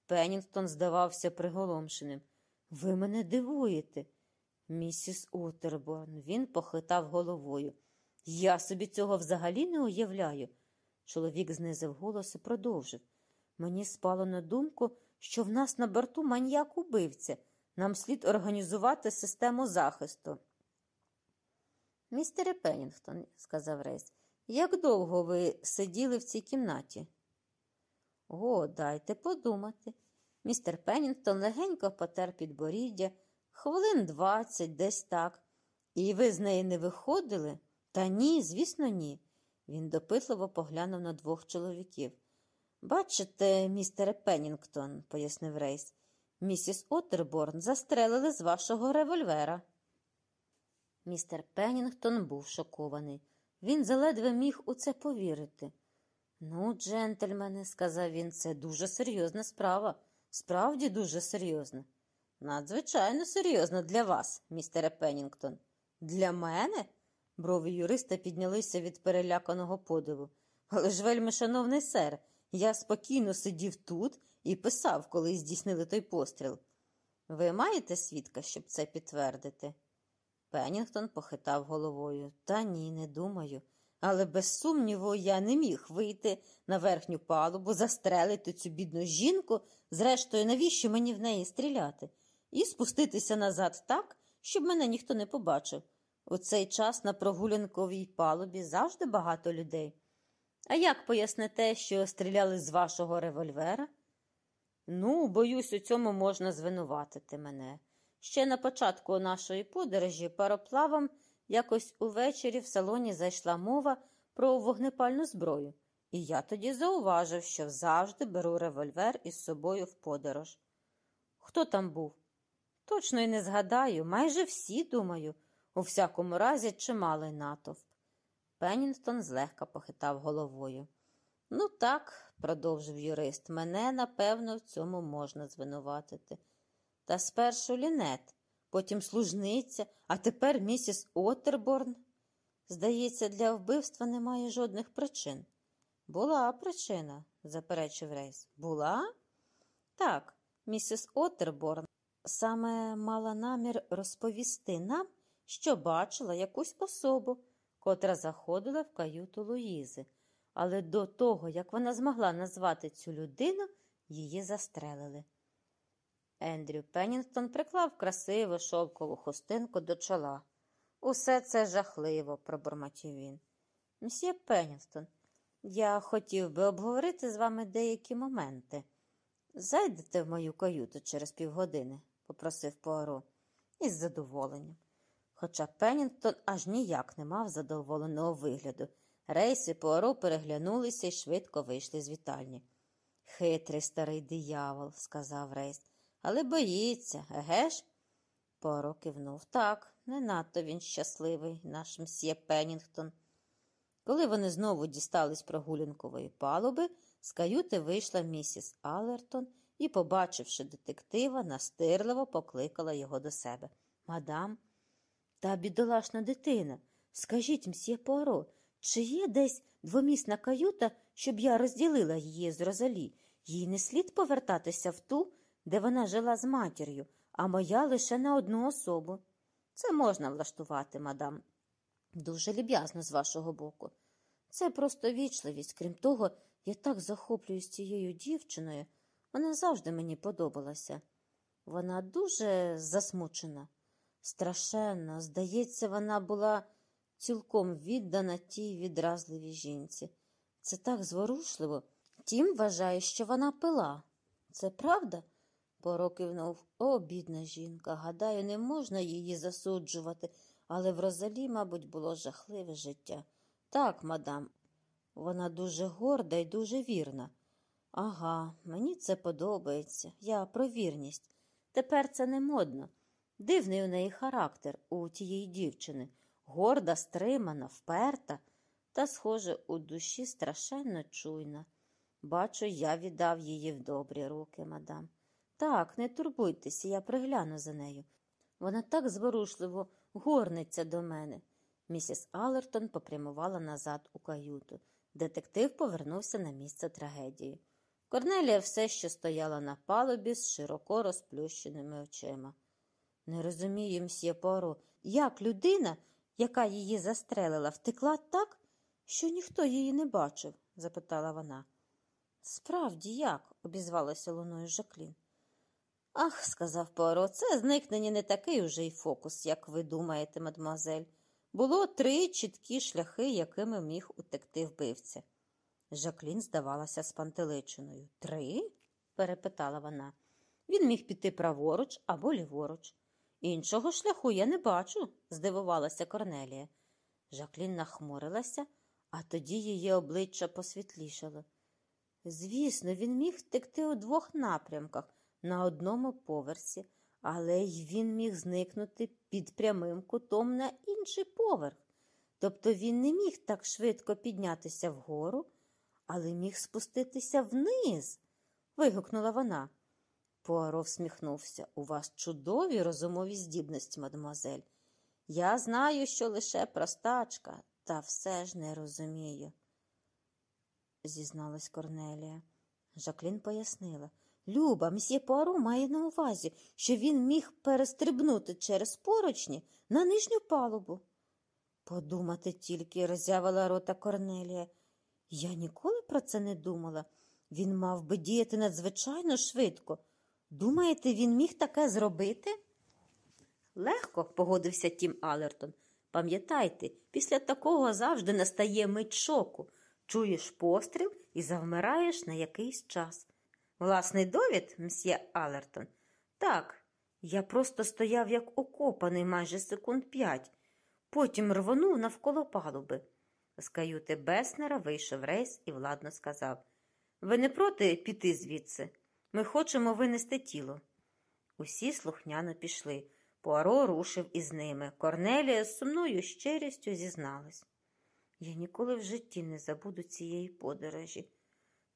Пеннінгтон здавався приголомшеним. Ви мене дивуєте. Місіс Отерборн. Він похитав головою. Я собі цього взагалі не уявляю. Чоловік знизив голос і продовжив. Мені спало на думку, що в нас на борту маньяк убивця. Нам слід організувати систему захисту. Містере Пеннінгтон, сказав Рейс, як довго ви сиділи в цій кімнаті? О, дайте подумати. Містер Пеннінгтон легенько потер підборіддя, хвилин двадцять, десь так. І ви з неї не виходили? Та ні, звісно, ні. Він допитливо поглянув на двох чоловіків. Бачите, містере Пеннінгтон, пояснив Рейс, місіс Отерборн застрелили з вашого револьвера. Містер Пеннінгтон був шокований. Він заледве міг у це повірити. Ну, джентльмени, сказав він, це дуже серйозна справа. Справді дуже серйозна. Надзвичайно серйозна для вас, містере Пеннінгтон. Для мене? Брови юриста піднялися від переляканого подиву. Але ж, вельми, шановний сер, я спокійно сидів тут і писав, коли здійснили той постріл. Ви маєте свідка, щоб це підтвердити? Пеннінгтон похитав головою. Та ні, не думаю. Але без сумніву я не міг вийти на верхню палубу, застрелити цю бідну жінку, зрештою, навіщо мені в неї стріляти, і спуститися назад так, щоб мене ніхто не побачив. У цей час на прогулянковій палубі завжди багато людей. А як поясните, що стріляли з вашого револьвера? Ну, боюсь, у цьому можна звинуватити мене. Ще на початку нашої подорожі пароплавом якось увечері в салоні зайшла мова про вогнепальну зброю, і я тоді зауважив, що завжди беру револьвер із собою в подорож. Хто там був? Точно й не згадаю, майже всі, думаю, у всякому разі чималий натовп. Пеннінстон злегка похитав головою. Ну так, продовжив юрист, мене, напевно, в цьому можна звинуватити. Та спершу лінет, потім служниця, а тепер місіс Оттерборн. Здається, для вбивства немає жодних причин. Була причина, заперечив Рейс. Була? Так, місіс Оттерборн саме мала намір розповісти нам, що бачила якусь особу, котра заходила в каюту Луїзи. Але до того, як вона змогла назвати цю людину, її застрелили. Ендрю Пеннінгтон приклав красиву шовкову хустинку до чола. Усе це жахливо, пробормотів він. Мсьє Пеннінгтон, я хотів би обговорити з вами деякі моменти. Зайдете в мою каюту через півгодини, попросив Пуаро, із задоволенням. Хоча Пеннінгтон аж ніяк не мав задоволеного вигляду. Рейс і Пуаро переглянулися і швидко вийшли з вітальні. Хитрий старий диявол, сказав Рейс, але боїться, еге ж? Пуаро кивнув. Так, не надто він щасливий, наш мсьє Пеннінгтон. Коли вони знову дістались прогулянкової палуби, з каюти вийшла місіс Алертон і, побачивши детектива, настирливо покликала його до себе. Мадам, та бідолашна дитина, скажіть, мсьє Пуаро, чи є десь двомісна каюта, щоб я розділила її з Розалі? Їй не слід повертатися в ту, де вона жила з матір'ю, а моя лише на одну особу. Це можна влаштувати, мадам. Дуже люб'язно з вашого боку. Це просто вічливість. Крім того, я так захоплююсь цією дівчиною. Вона завжди мені подобалася. Вона дуже засмучена, страшенна. Здається, вона була цілком віддана тій відразливій жінці. Це так зворушливо. Тім вважає, що вона пила. Це правда? Поро кивнув. О, бідна жінка. Гадаю, не можна її засуджувати, але в Розалі, мабуть, було жахливе життя. Так, мадам, вона дуже горда і дуже вірна. Ага, мені це подобається. Я про вірність. Тепер це не модно. Дивний у неї характер у тієї дівчини горда, стримана, вперта, та, схоже, у душі страшенно чуйна. Бачу, я віддав її в добрі руки, мадам. Так, не турбуйтеся, я пригляну за нею. Вона так зворушливо горниться до мене. Місіс Алертон попрямувала назад у каюту. Детектив повернувся на місце трагедії. Корнелія все ще стояла на палубі з широко розплющеними очима. Не розумію, мсьє Поро, як людина, яка її застрелила, втекла так, що ніхто її не бачив? запитала вона. Справді як? обізвалася луною Жаклін. Ах, сказав Пуаро, це зникнення не такий уже й фокус, як ви думаєте, мадемуазель. Було три чіткі шляхи, якими міг утекти вбивця. Жаклін здавалася спантеличеною. Три? перепитала вона. Він міг піти праворуч або ліворуч. Іншого шляху я не бачу, здивувалася Корнелія. Жаклін нахмурилася, а тоді її обличчя посвітлішало. Звісно, він міг втекти у двох напрямках на одному поверсі, але й він міг зникнути під прямим кутом на інший поверх. Тобто він не міг так швидко піднятися вгору, але міг спуститися вниз. вигукнула вона. Пуаро всміхнувся. У вас чудові розумові здібності, мадемуазель. Я знаю, що лише простачка, та все ж не розумію, зізналась Корнелія. Жаклін пояснила. Люба, мсьє Пуаро має на увазі, що він міг перестрибнути через поручні на нижню палубу. Подумати тільки, роззявила рота Корнелія. Я ніколи про це не думала. Він мав би діяти надзвичайно швидко. Думаєте, він міг таке зробити? Легко, погодився Тім Алертон. Пам'ятайте, після такого завжди настає мить шоку. Чуєш постріл і завмираєш на якийсь час. Власний довід, мсьє Алертон? Так, Я просто стояв як окопаний майже секунд п'ять, потім рвонув навколо палуби. З каюти Беснера вийшов рейс і владно сказав Ви не проти піти звідси? Ми хочемо винести тіло. Усі слухняно пішли. Пуаро рушив із ними. Корнелія з сумною щирістю зізналась. Я ніколи в житті не забуду цієї подорожі.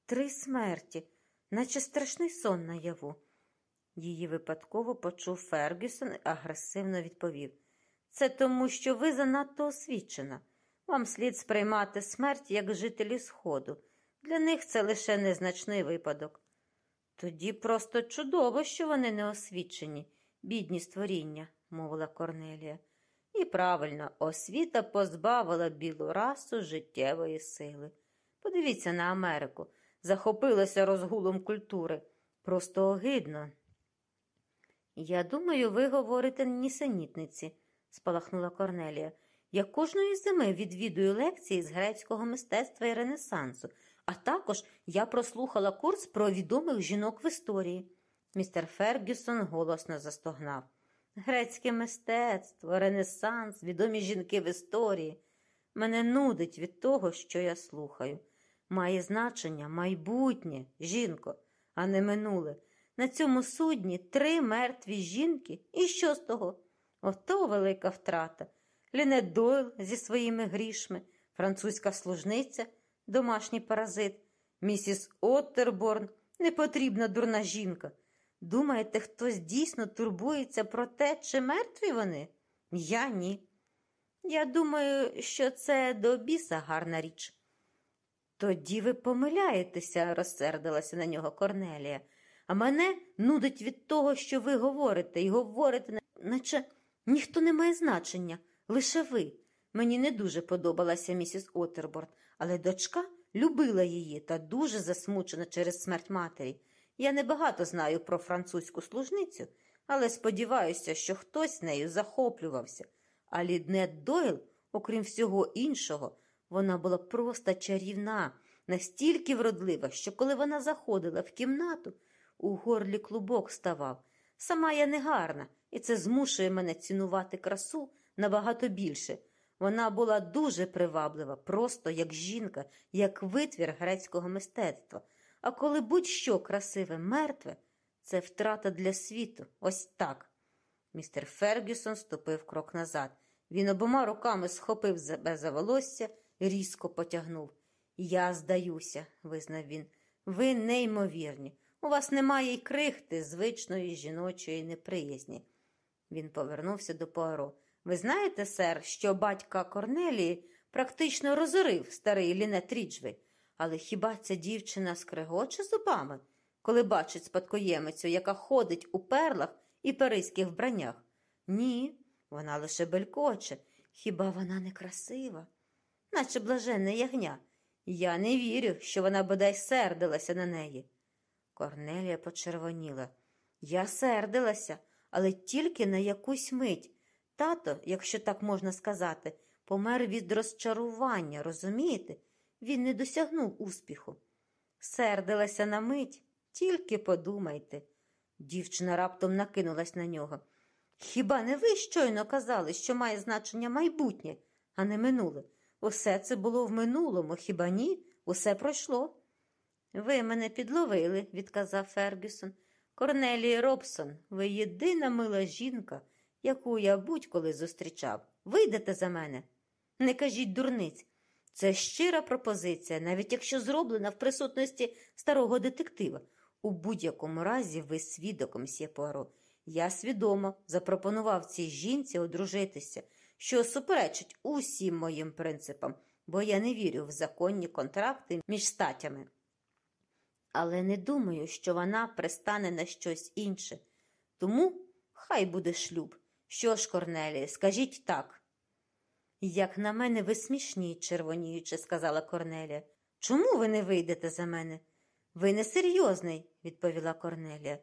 Три смерті, наче страшний сон наяву. Її випадково почув Фергюсон і агресивно відповів. Це тому, що ви занадто освічена. Вам слід сприймати смерть як жителі Сходу. Для них це лише незначний випадок. Тоді просто чудово, що вони не освічені, бідні створіння, мовила Корнелія. І правильно, освіта позбавила білу расу життєвої сили. Подивіться на Америку, захопилася розгулом культури. Просто огидно. Я думаю, ви говорите нісенітниці, спалахнула Корнелія. Я кожної зими відвідую лекції з грецького мистецтва і Ренесансу, а також я прослухала курс про відомих жінок в історії. Містер Фергюсон голосно застогнав. Грецьке мистецтво, Ренесанс, відомі жінки в історії. Мене нудить від того, що я слухаю. Має значення майбутнє, жінко, а не минуле. На цьому судні три мертві жінки. І що з того? Ото велика втрата. Лінет Дойл зі своїми грішми, французька служниця, домашній паразит, місіс Оттерборн, непотрібна дурна жінка. Думаєте, хтось дійсно турбується про те, чи мертві вони? Я ні. Я думаю, що це до біса гарна річ. Тоді ви помиляєтеся, розсердилася на нього Корнелія. А мене нудить від того, що ви говорите, і говорите, наче ніхто не має значення, лише ви. Мені не дуже подобалася місіс Отерборд, але дочка любила її та дуже засмучена через смерть матері. Я небагато знаю про французьку служницю, але сподіваюся, що хтось нею захоплювався. А Ліднет Дойл, окрім всього іншого, вона була просто чарівна, настільки вродлива, що коли вона заходила в кімнату, у горлі клубок ставав. Сама я не гарна, і це змушує мене цінувати красу набагато більше. Вона була дуже приваблива, просто як жінка, як витвір грецького мистецтва. А коли будь-що красиве мертве, це втрата для світу. Ось так. Містер Фергюсон ступив крок назад. Він обома руками схопив себе за волосся різко потягнув. Я здаюся, визнав він. Ви неймовірні. У вас немає й крихти звичної жіночої неприязні. Він повернувся до Пуаро. Ви знаєте, сер, що батька Корнелії практично розорив старий Лінет Ріджвей? Але хіба ця дівчина скрегоче зубами, коли бачить спадкоємицю, яка ходить у перлах і паризьких вбраннях? Ні, вона лише белькоче. Хіба вона не красива? Наче блаженне ягня. Я не вірю, що вона бодай сердилася на неї. Корнелія почервоніла. Я сердилася, але тільки на якусь мить. Тато, якщо так можна сказати, помер від розчарування, розумієте? Він не досягнув успіху. Сердилася на мить, тільки подумайте. Дівчина раптом накинулась на нього. Хіба не ви щойно казали, що має значення майбутнє, а не минуле? Усе це було в минулому, хіба ні? Усе пройшло. Ви мене підловили, відказав Фергюсон. Корнелія Робсон, ви єдина мила жінка, яку я будь-коли зустрічав. Вийдете за мене. Не кажіть дурниць. Це щира пропозиція, навіть якщо зроблена в присутності старого детектива. У будь-якому разі ви свідок, мсьє Пуаро. Я свідомо запропонував цій жінці одружитися, що суперечить усім моїм принципам, бо я не вірю в законні контракти між статями. Але не думаю, що вона пристане на щось інше. Тому хай буде шлюб. Що ж, Корнелія, скажіть так. Як на мене, ви смішні, червоніючи, сказала Корнелія. Чому ви не вийдете за мене? Ви несерйозний, відповіла Корнелія.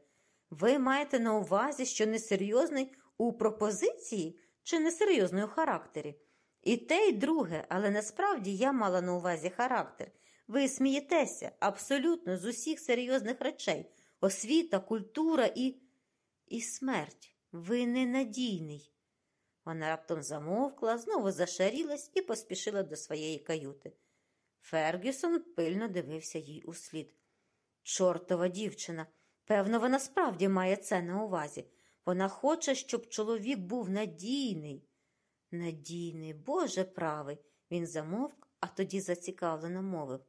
Ви маєте на увазі, що несерйозний у пропозиції чи несерйозний у характері? І те, і друге, але насправді я мала на увазі характер. Ви смієтеся абсолютно з усіх серйозних речей освіта, культура і. і смерть. Ви ненадійний. Вона раптом замовкла, знову зашарілась і поспішила до своєї каюти. Фергюсон пильно дивився їй услід. Чортова дівчина. Певно, вона справді має це на увазі. Вона хоче, щоб чоловік був надійний. Надійний, Боже правий. Він замовк, а тоді зацікавлено мовив.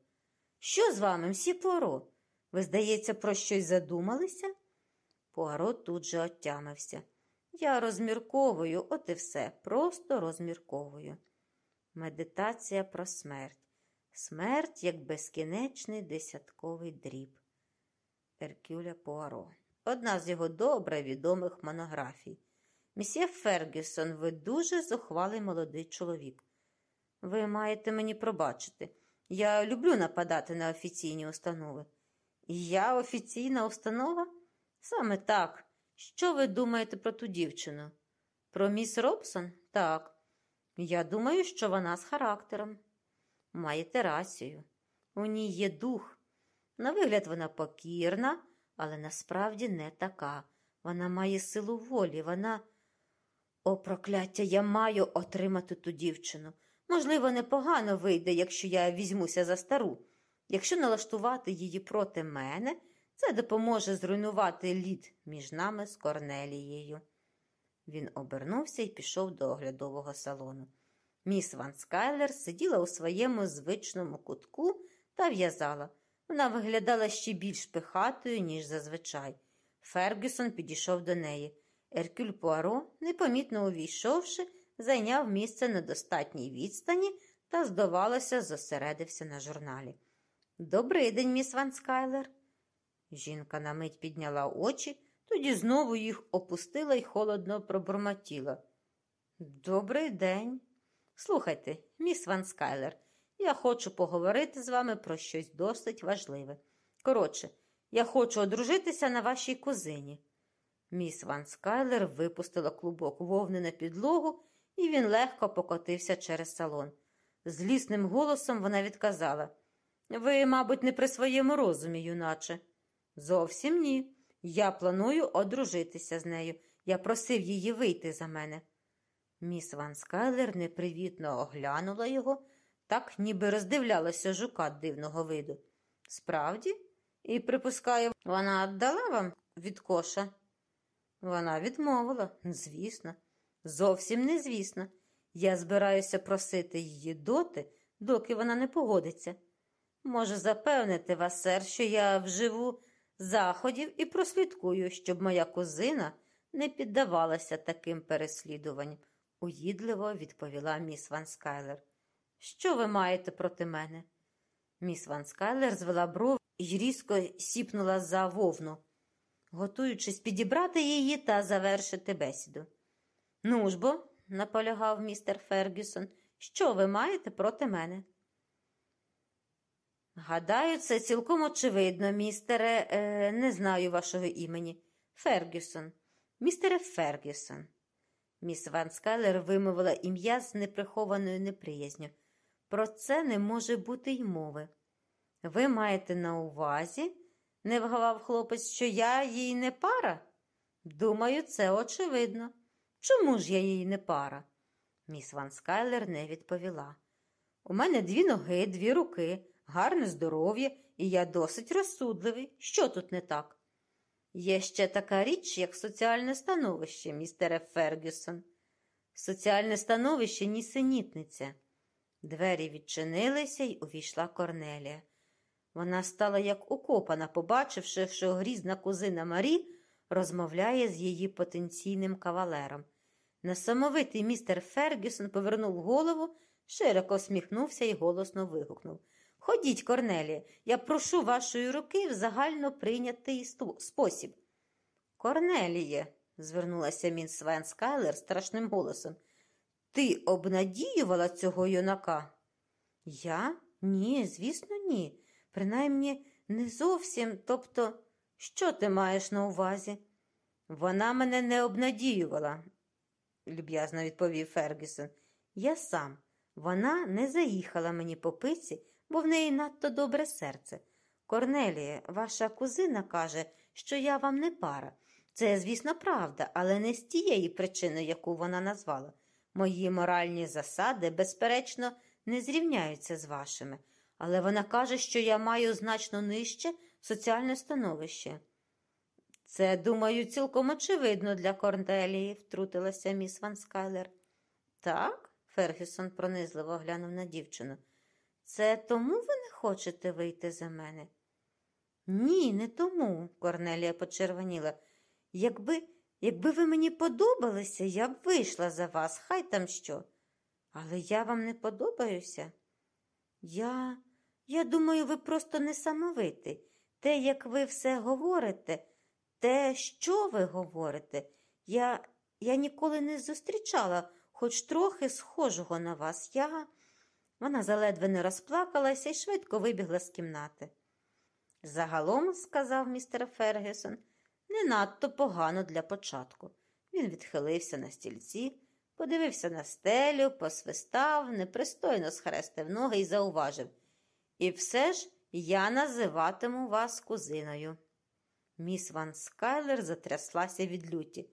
Що з вами, мсі Пуаро? Ви, здається, про щось задумалися? Пуаро тут же оттямився. Я розмірковую, от і все, просто розмірковую. Медитація про смерть. Смерть як безкінечний десятковий дріб. Еркюля Пуаро. Одна з його добре відомих монографій. Місьє Фергюсон, ви дуже зухвалий молодий чоловік. Ви маєте мені пробачити. Я люблю нападати на офіційні установи. Я офіційна установа? Саме так. Що ви думаєте про ту дівчину? Про міс Робсон? Так. Я думаю, що вона з характером. Маєте рацію. У ній є дух. На вигляд вона покірна, але насправді не така. Вона має силу волі, вона. О, прокляття, я маю отримати ту дівчину. Можливо, непогано вийде, якщо я візьмуся за стару. Якщо налаштувати її проти мене, це допоможе зруйнувати лід між нами з Корнелією. Він обернувся і пішов до оглядового салону. Міс Ван Скайлер сиділа у своєму звичному кутку та в'язала. Вона виглядала ще більш пихатою, ніж зазвичай. Фергюсон підійшов до неї. Еркюль Пуаро, непомітно увійшовши, зайняв місце на достатній відстані та, здавалося, зосередився на журналі. Добрий день, міс Ван Скайлер. Жінка на мить підняла очі, тоді знову їх опустила і холодно пробурмотіла. Добрий день. Слухайте, міс Ван Скайлер, я хочу поговорити з вами про щось досить важливе. Коротше, я хочу одружитися на вашій кузині. Міс Ван Скайлер випустила клубок вовни на підлогу, і він легко покотився через салон. Злісним голосом вона відказала Ви, мабуть, не при своєму розумі, юначе. Зовсім ні. Я планую одружитися з нею. Я просив її вийти за мене. Міс Ван Скайлер непривітно оглянула його, так ніби роздивлялася жука дивного виду. Справді? І, припускаю, вона дала вам від коша? Вона відмовила, звісно, зовсім не звісно. Я збираюся просити її доти, доки вона не погодиться. Можу запевнити вас, сер, що я вживу заходів і прослідкую, щоб моя кузина не піддавалася таким переслідуванням, уїдливо відповіла міс Ван Скайлер. Що ви маєте проти мене? Міс Ван Скайлер звела бров і різко сіпнула за вовну, готуючись підібрати її та завершити бесіду. Ну ж бо, наполягав містер Фергюсон, що ви маєте проти мене? Гадаю, це цілком очевидно, містере, е, не знаю вашого імені. Фергюсон. Містере Фергюсон. Міс Ван Скайлер вимовила ім'я з неприхованою неприязню. Про це не може бути й мови. Ви маєте на увазі, не вгавав хлопець, що я їй не пара? Думаю, це очевидно. Чому ж я їй не пара? Міс Ван Скайлер не відповіла. У мене дві ноги, дві руки гарне здоров'я, і я досить розсудливий. Що тут не так? Є ще така річ, як соціальне становище, містере Фергюсон. Соціальне становище нісенітниця. Двері відчинилися і увійшла Корнелія. Вона стала як окопана, побачивши, що грізна кузина Марі розмовляє з її потенційним кавалером. Несамовитий містер Фергюсон повернув голову, широко всміхнувся і голосно вигукнув Ходіть, Корнелія, я прошу вашої руки в загально прийнятий спосіб. Корнеліє, звернулася міс Свен Скайлер страшним голосом. Ти обнадіювала цього юнака? Я? Ні, звісно, ні. Принаймні, не зовсім. Тобто, що ти маєш на увазі? Вона мене не обнадіювала, люб'язно відповів Фергюсон. Я сам. Вона не заїхала мені по пиці бо в неї надто добре серце. Корнеліє, ваша кузина каже, що я вам не пара. Це, звісно, правда, але не з тієї причини, яку вона назвала. Мої моральні засади, безперечно, не зрівняються з вашими, але вона каже, що я маю значно нижче соціальне становище. Це, думаю, цілком очевидно для Корнделії, втрутилася міс Ван Скайлер. Так, Фергюсон пронизливо глянув на дівчину. Це тому ви не хочете вийти за мене? Ні, не тому, Корнелія почервоніла. Якби, якби ви мені подобалися, я б вийшла за вас, хай там що. Але я вам не подобаюся. Я, я думаю, ви просто несамовитий. Те, як ви все говорите, те, що ви говорите, я, я ніколи не зустрічала хоч трохи схожого на вас. Я. Вона заледве не розплакалася і швидко вибігла з кімнати. Загалом, сказав містер Фергюсон, не надто погано для початку. Він відхилився на стільці, подивився на стелю, посвистав, непристойно схрестив ноги і зауважив. І все ж я називатиму вас кузиною. Міс Ван Скайлер затряслася від люті.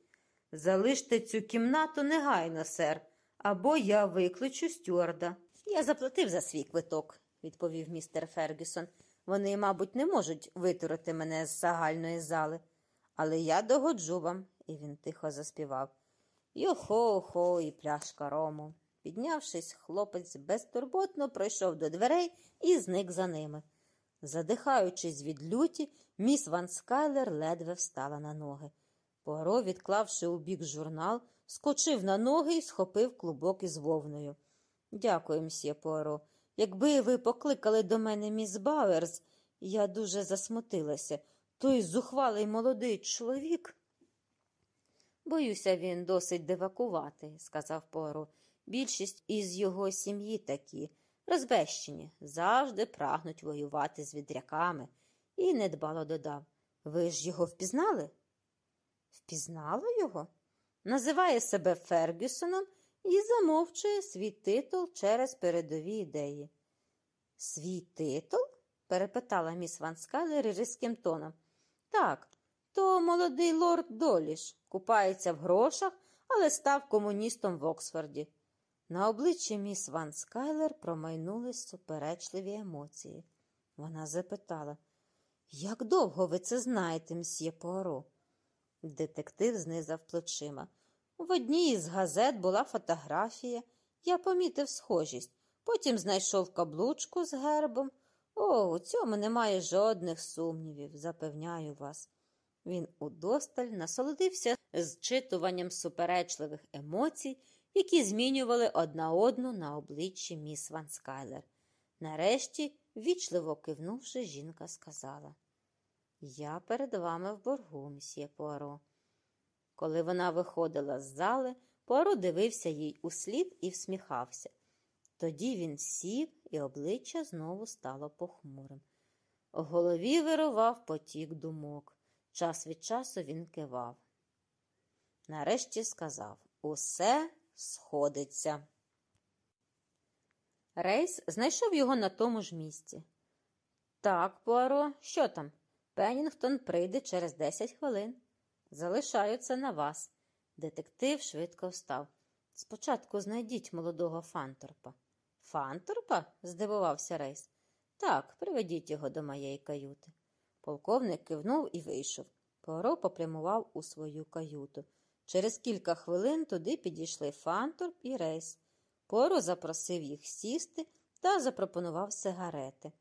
Залиште цю кімнату негайно, сер, або я викличу стюарда. Я заплатив за свій квиток, відповів містер Фергюсон. Вони, мабуть, не можуть витурити мене з загальної зали. Але я догоджу вам, і він тихо заспівав. Йохо-хо, і пляшка рому. Піднявшись, хлопець безтурботно пройшов до дверей і зник за ними. Задихаючись від люті, міс Ван Скайлер ледве встала на ноги. Пуаро, відклавши у бік журнал, скочив на ноги і схопив клубок із вовною. Дякую, мсьє Пуаро. Якби ви покликали до мене міс Бауерс, я дуже засмутилася. Той зухвалий молодий чоловік. Боюся, він досить дивакуватий, сказав Пуаро. Більшість із його сім'ї такі, розбещені, завжди прагнуть воювати з відряками. І недбало додав. Ви ж його впізнали? Впізнала його? Називає себе Фергюсоном і замовчує свій титул через передові ідеї. Свій титул? перепитала міс Ван Скайлер різким тоном. Так, то молодий лорд Доліш купається в грошах, але став комуністом в Оксфорді. На обличчі міс Ван Скайлер промайнули суперечливі емоції. Вона запитала, як довго ви це знаєте, мсьє Пуаро?» Детектив знизав плечима. В одній із газет була фотографія. Я помітив схожість. Потім знайшов каблучку з гербом. О, у цьому немає жодних сумнівів, запевняю вас. Він удосталь насолодився зчитуванням суперечливих емоцій, які змінювали одна одну на обличчі міс Ван Скайлер. Нарешті, вічливо кивнувши, жінка сказала Я перед вами в боргу, мсьє Пуаро. Коли вона виходила з зали, Пуаро дивився їй услід і всміхався. Тоді він сів, і обличчя знову стало похмурим. У голові вирував потік думок. Час від часу він кивав. Нарешті сказав Усе сходиться. Рейс знайшов його на тому ж місці. Так, Пуаро, що там? Пеннінгтон прийде через десять хвилин. Залишаю це на вас. Детектив швидко встав. Спочатку знайдіть молодого Фанторпа. Фанторпа? здивувався Рейс. Так, приведіть його до моєї каюти. Полковник кивнув і вийшов. Пуаро попрямував у свою каюту. Через кілька хвилин туди підійшли Фанторп і Рейс. Пуаро запросив їх сісти та запропонував сигарети.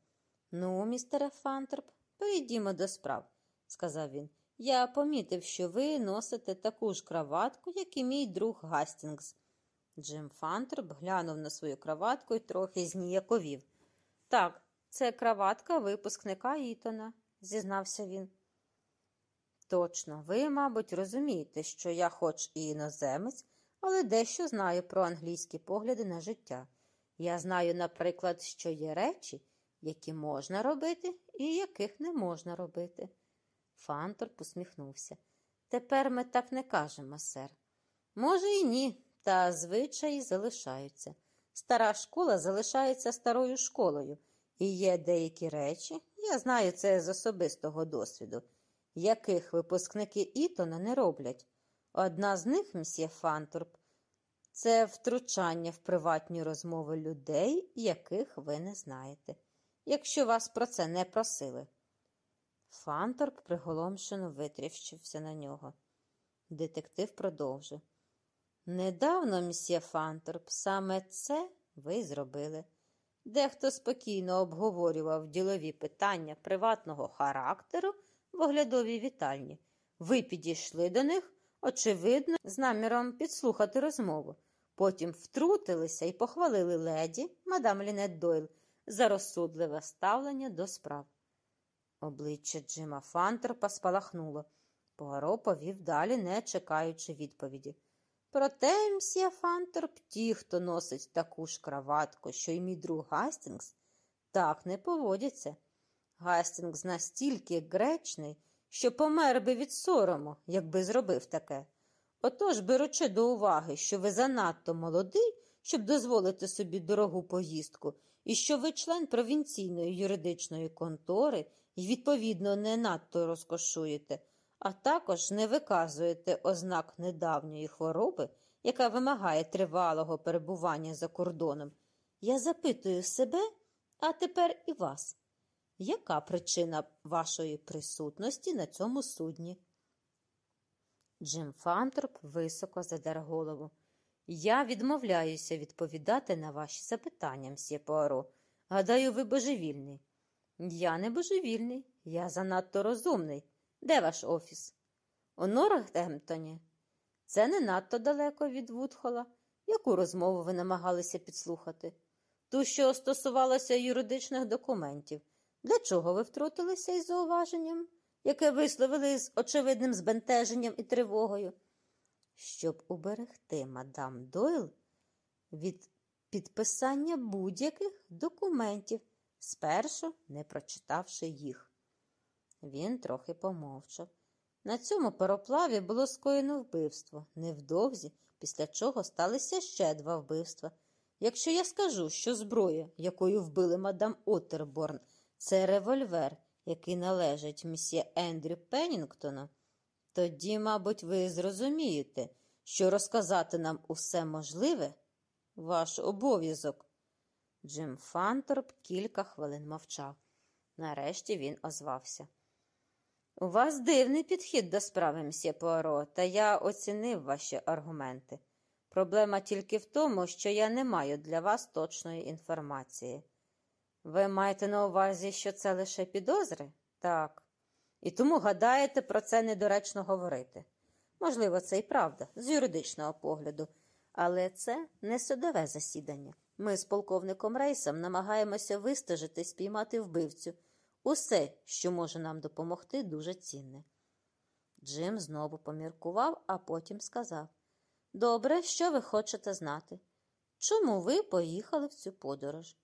Ну, містере Фанторп, перейдімо до справ, сказав він. Я помітив, що ви носите таку ж краватку, як і мій друг Гастінгс. Джим Фанторп глянув на свою краватку і трохи зніяковів. Так, це краватка випускника Ітона, зізнався він. Точно, ви, мабуть, розумієте, що я, хоч і іноземець, але дещо знаю про англійські погляди на життя. Я знаю, наприклад, що є речі, які можна робити і яких не можна робити. Фантор посміхнувся. Тепер ми так не кажемо, сер. Може, і ні, та звичаї залишаються. Стара школа залишається старою школою, і є деякі речі, я знаю це з особистого досвіду, яких випускники Ітона не роблять. Одна з них, мсьє Фанторп, це втручання в приватні розмови людей, яких ви не знаєте, якщо вас про це не просили. Фанторп приголомшено витріщився на нього. Детектив продовжив. Недавно, мсьє Фанторп, саме це ви зробили. Дехто спокійно обговорював ділові питання приватного характеру в оглядовій вітальні. Ви підійшли до них, очевидно, з наміром підслухати розмову. Потім втрутилися і похвалили леді, мадам Лінет Дойл, за розсудливе ставлення до справ. Обличчя Джима Фанторпа спалахнуло. Пуаро повів далі, не чекаючи відповіді. Проте, мсьє Фанторп, ті, хто носить таку ж краватку, що й мій друг Гастінгс, так не поводяться. Гастінгс настільки гречний, що помер би від сорому, якби зробив таке. Отож, беручи до уваги, що ви занадто молодий, щоб дозволити собі дорогу поїздку, і що ви член провінційної юридичної контори і, відповідно, не надто розкошуєте, а також не виказуєте ознак недавньої хвороби, яка вимагає тривалого перебування за кордоном, я запитую себе, а тепер і вас. Яка причина вашої присутності на цьому судні? Джим Фанторп високо задер голову. Я відмовляюся відповідати на ваші запитання, мсьє Пуаро. Гадаю, ви божевільний. Я не божевільний, я занадто розумний. Де ваш офіс? У Норгемптоні. Це не надто далеко від Вудхола. Яку розмову ви намагалися підслухати? Ту, що стосувалася юридичних документів. Для чого ви втрутилися із зауваженням, яке висловили з очевидним збентеженням і тривогою? Щоб уберегти мадам Дойл від підписання будь-яких документів, спершу не прочитавши їх. Він трохи помовчав. На цьому пароплаві було скоєно вбивство, невдовзі, після чого сталися ще два вбивства. Якщо я скажу, що зброя, якою вбили мадам Оттерборн, це револьвер, який належить мсьє Ендрю Пеннінгтону, тоді, мабуть, ви зрозумієте, що розказати нам усе можливе ваш обов'язок. Джим Фанторп кілька хвилин мовчав. Нарешті він озвався. У вас дивний підхід до справи, мсьє Пуаро, та я оцінив ваші аргументи. Проблема тільки в тому, що я не маю для вас точної інформації. Ви маєте на увазі, що це лише підозри? Так. І тому гадаєте про це недоречно говорити. Можливо, це і правда, з юридичного погляду, але це не судове засідання. Ми з полковником Рейсом намагаємося вистежити, спіймати вбивцю. Усе, що може нам допомогти, дуже цінне. Джим знову поміркував, а потім сказав Добре, що ви хочете знати? Чому ви поїхали в цю подорож?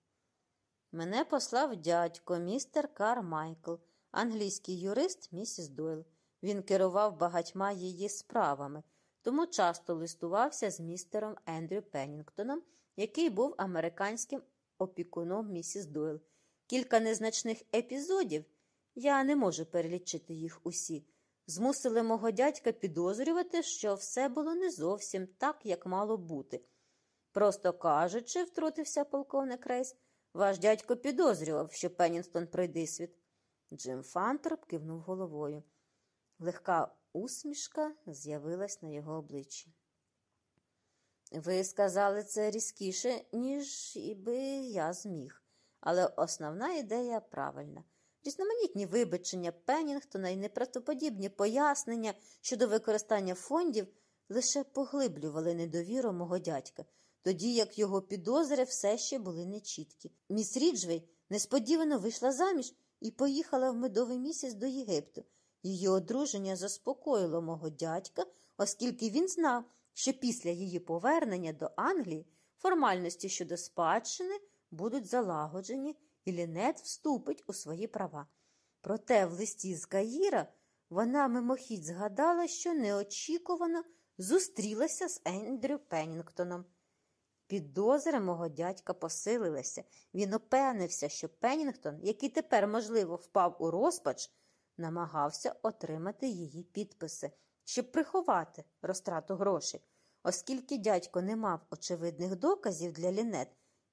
Мене послав дядько, містер Кармайкл, англійський юрист місіс Дойл. Він керував багатьма її справами, тому часто листувався з містером Ендрю Пеннінгтоном, який був американським опікуном місіс Дойл. Кілька незначних епізодів, я не можу перелічити їх усі, змусили мого дядька підозрювати, що все було не зовсім так, як мало бути. Просто кажучи, втрутився полковник Рейс, ваш дядько підозрював, що Пеннінстон пройде світ. Джим Фанторп кивнув головою. Легка усмішка з'явилась на його обличчі. Ви сказали це різкіше, ніж би я зміг, але основна ідея правильна. Різноманітні вибачення Пеннінгтона і неправдоподібні пояснення щодо використання фондів лише поглиблювали недовіру мого дядька, тоді як його підозри все ще були нечіткі. Міс Ріджвей несподівано вийшла заміж і поїхала в медовий місяць до Єгипту. Її одруження заспокоїло мого дядька, оскільки він знав, що після її повернення до Англії формальності щодо спадщини будуть залагоджені, і Лінет вступить у свої права. Проте в листі з Каїра вона мимохідь згадала, що неочікувано зустрілася з Ендрю Пеннінгтоном. Підозри мого дядька посилилися. Він опевнився, що Пеннінгтон, який тепер, можливо, впав у розпач, намагався отримати її підписи, щоб приховати розтрату грошей. Оскільки дядько не мав очевидних доказів для Лінет,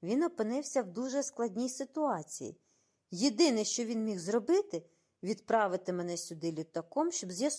він опинився в дуже складній ситуації. Єдине, що він міг зробити, відправити мене сюди літаком, щоб з'ясувати.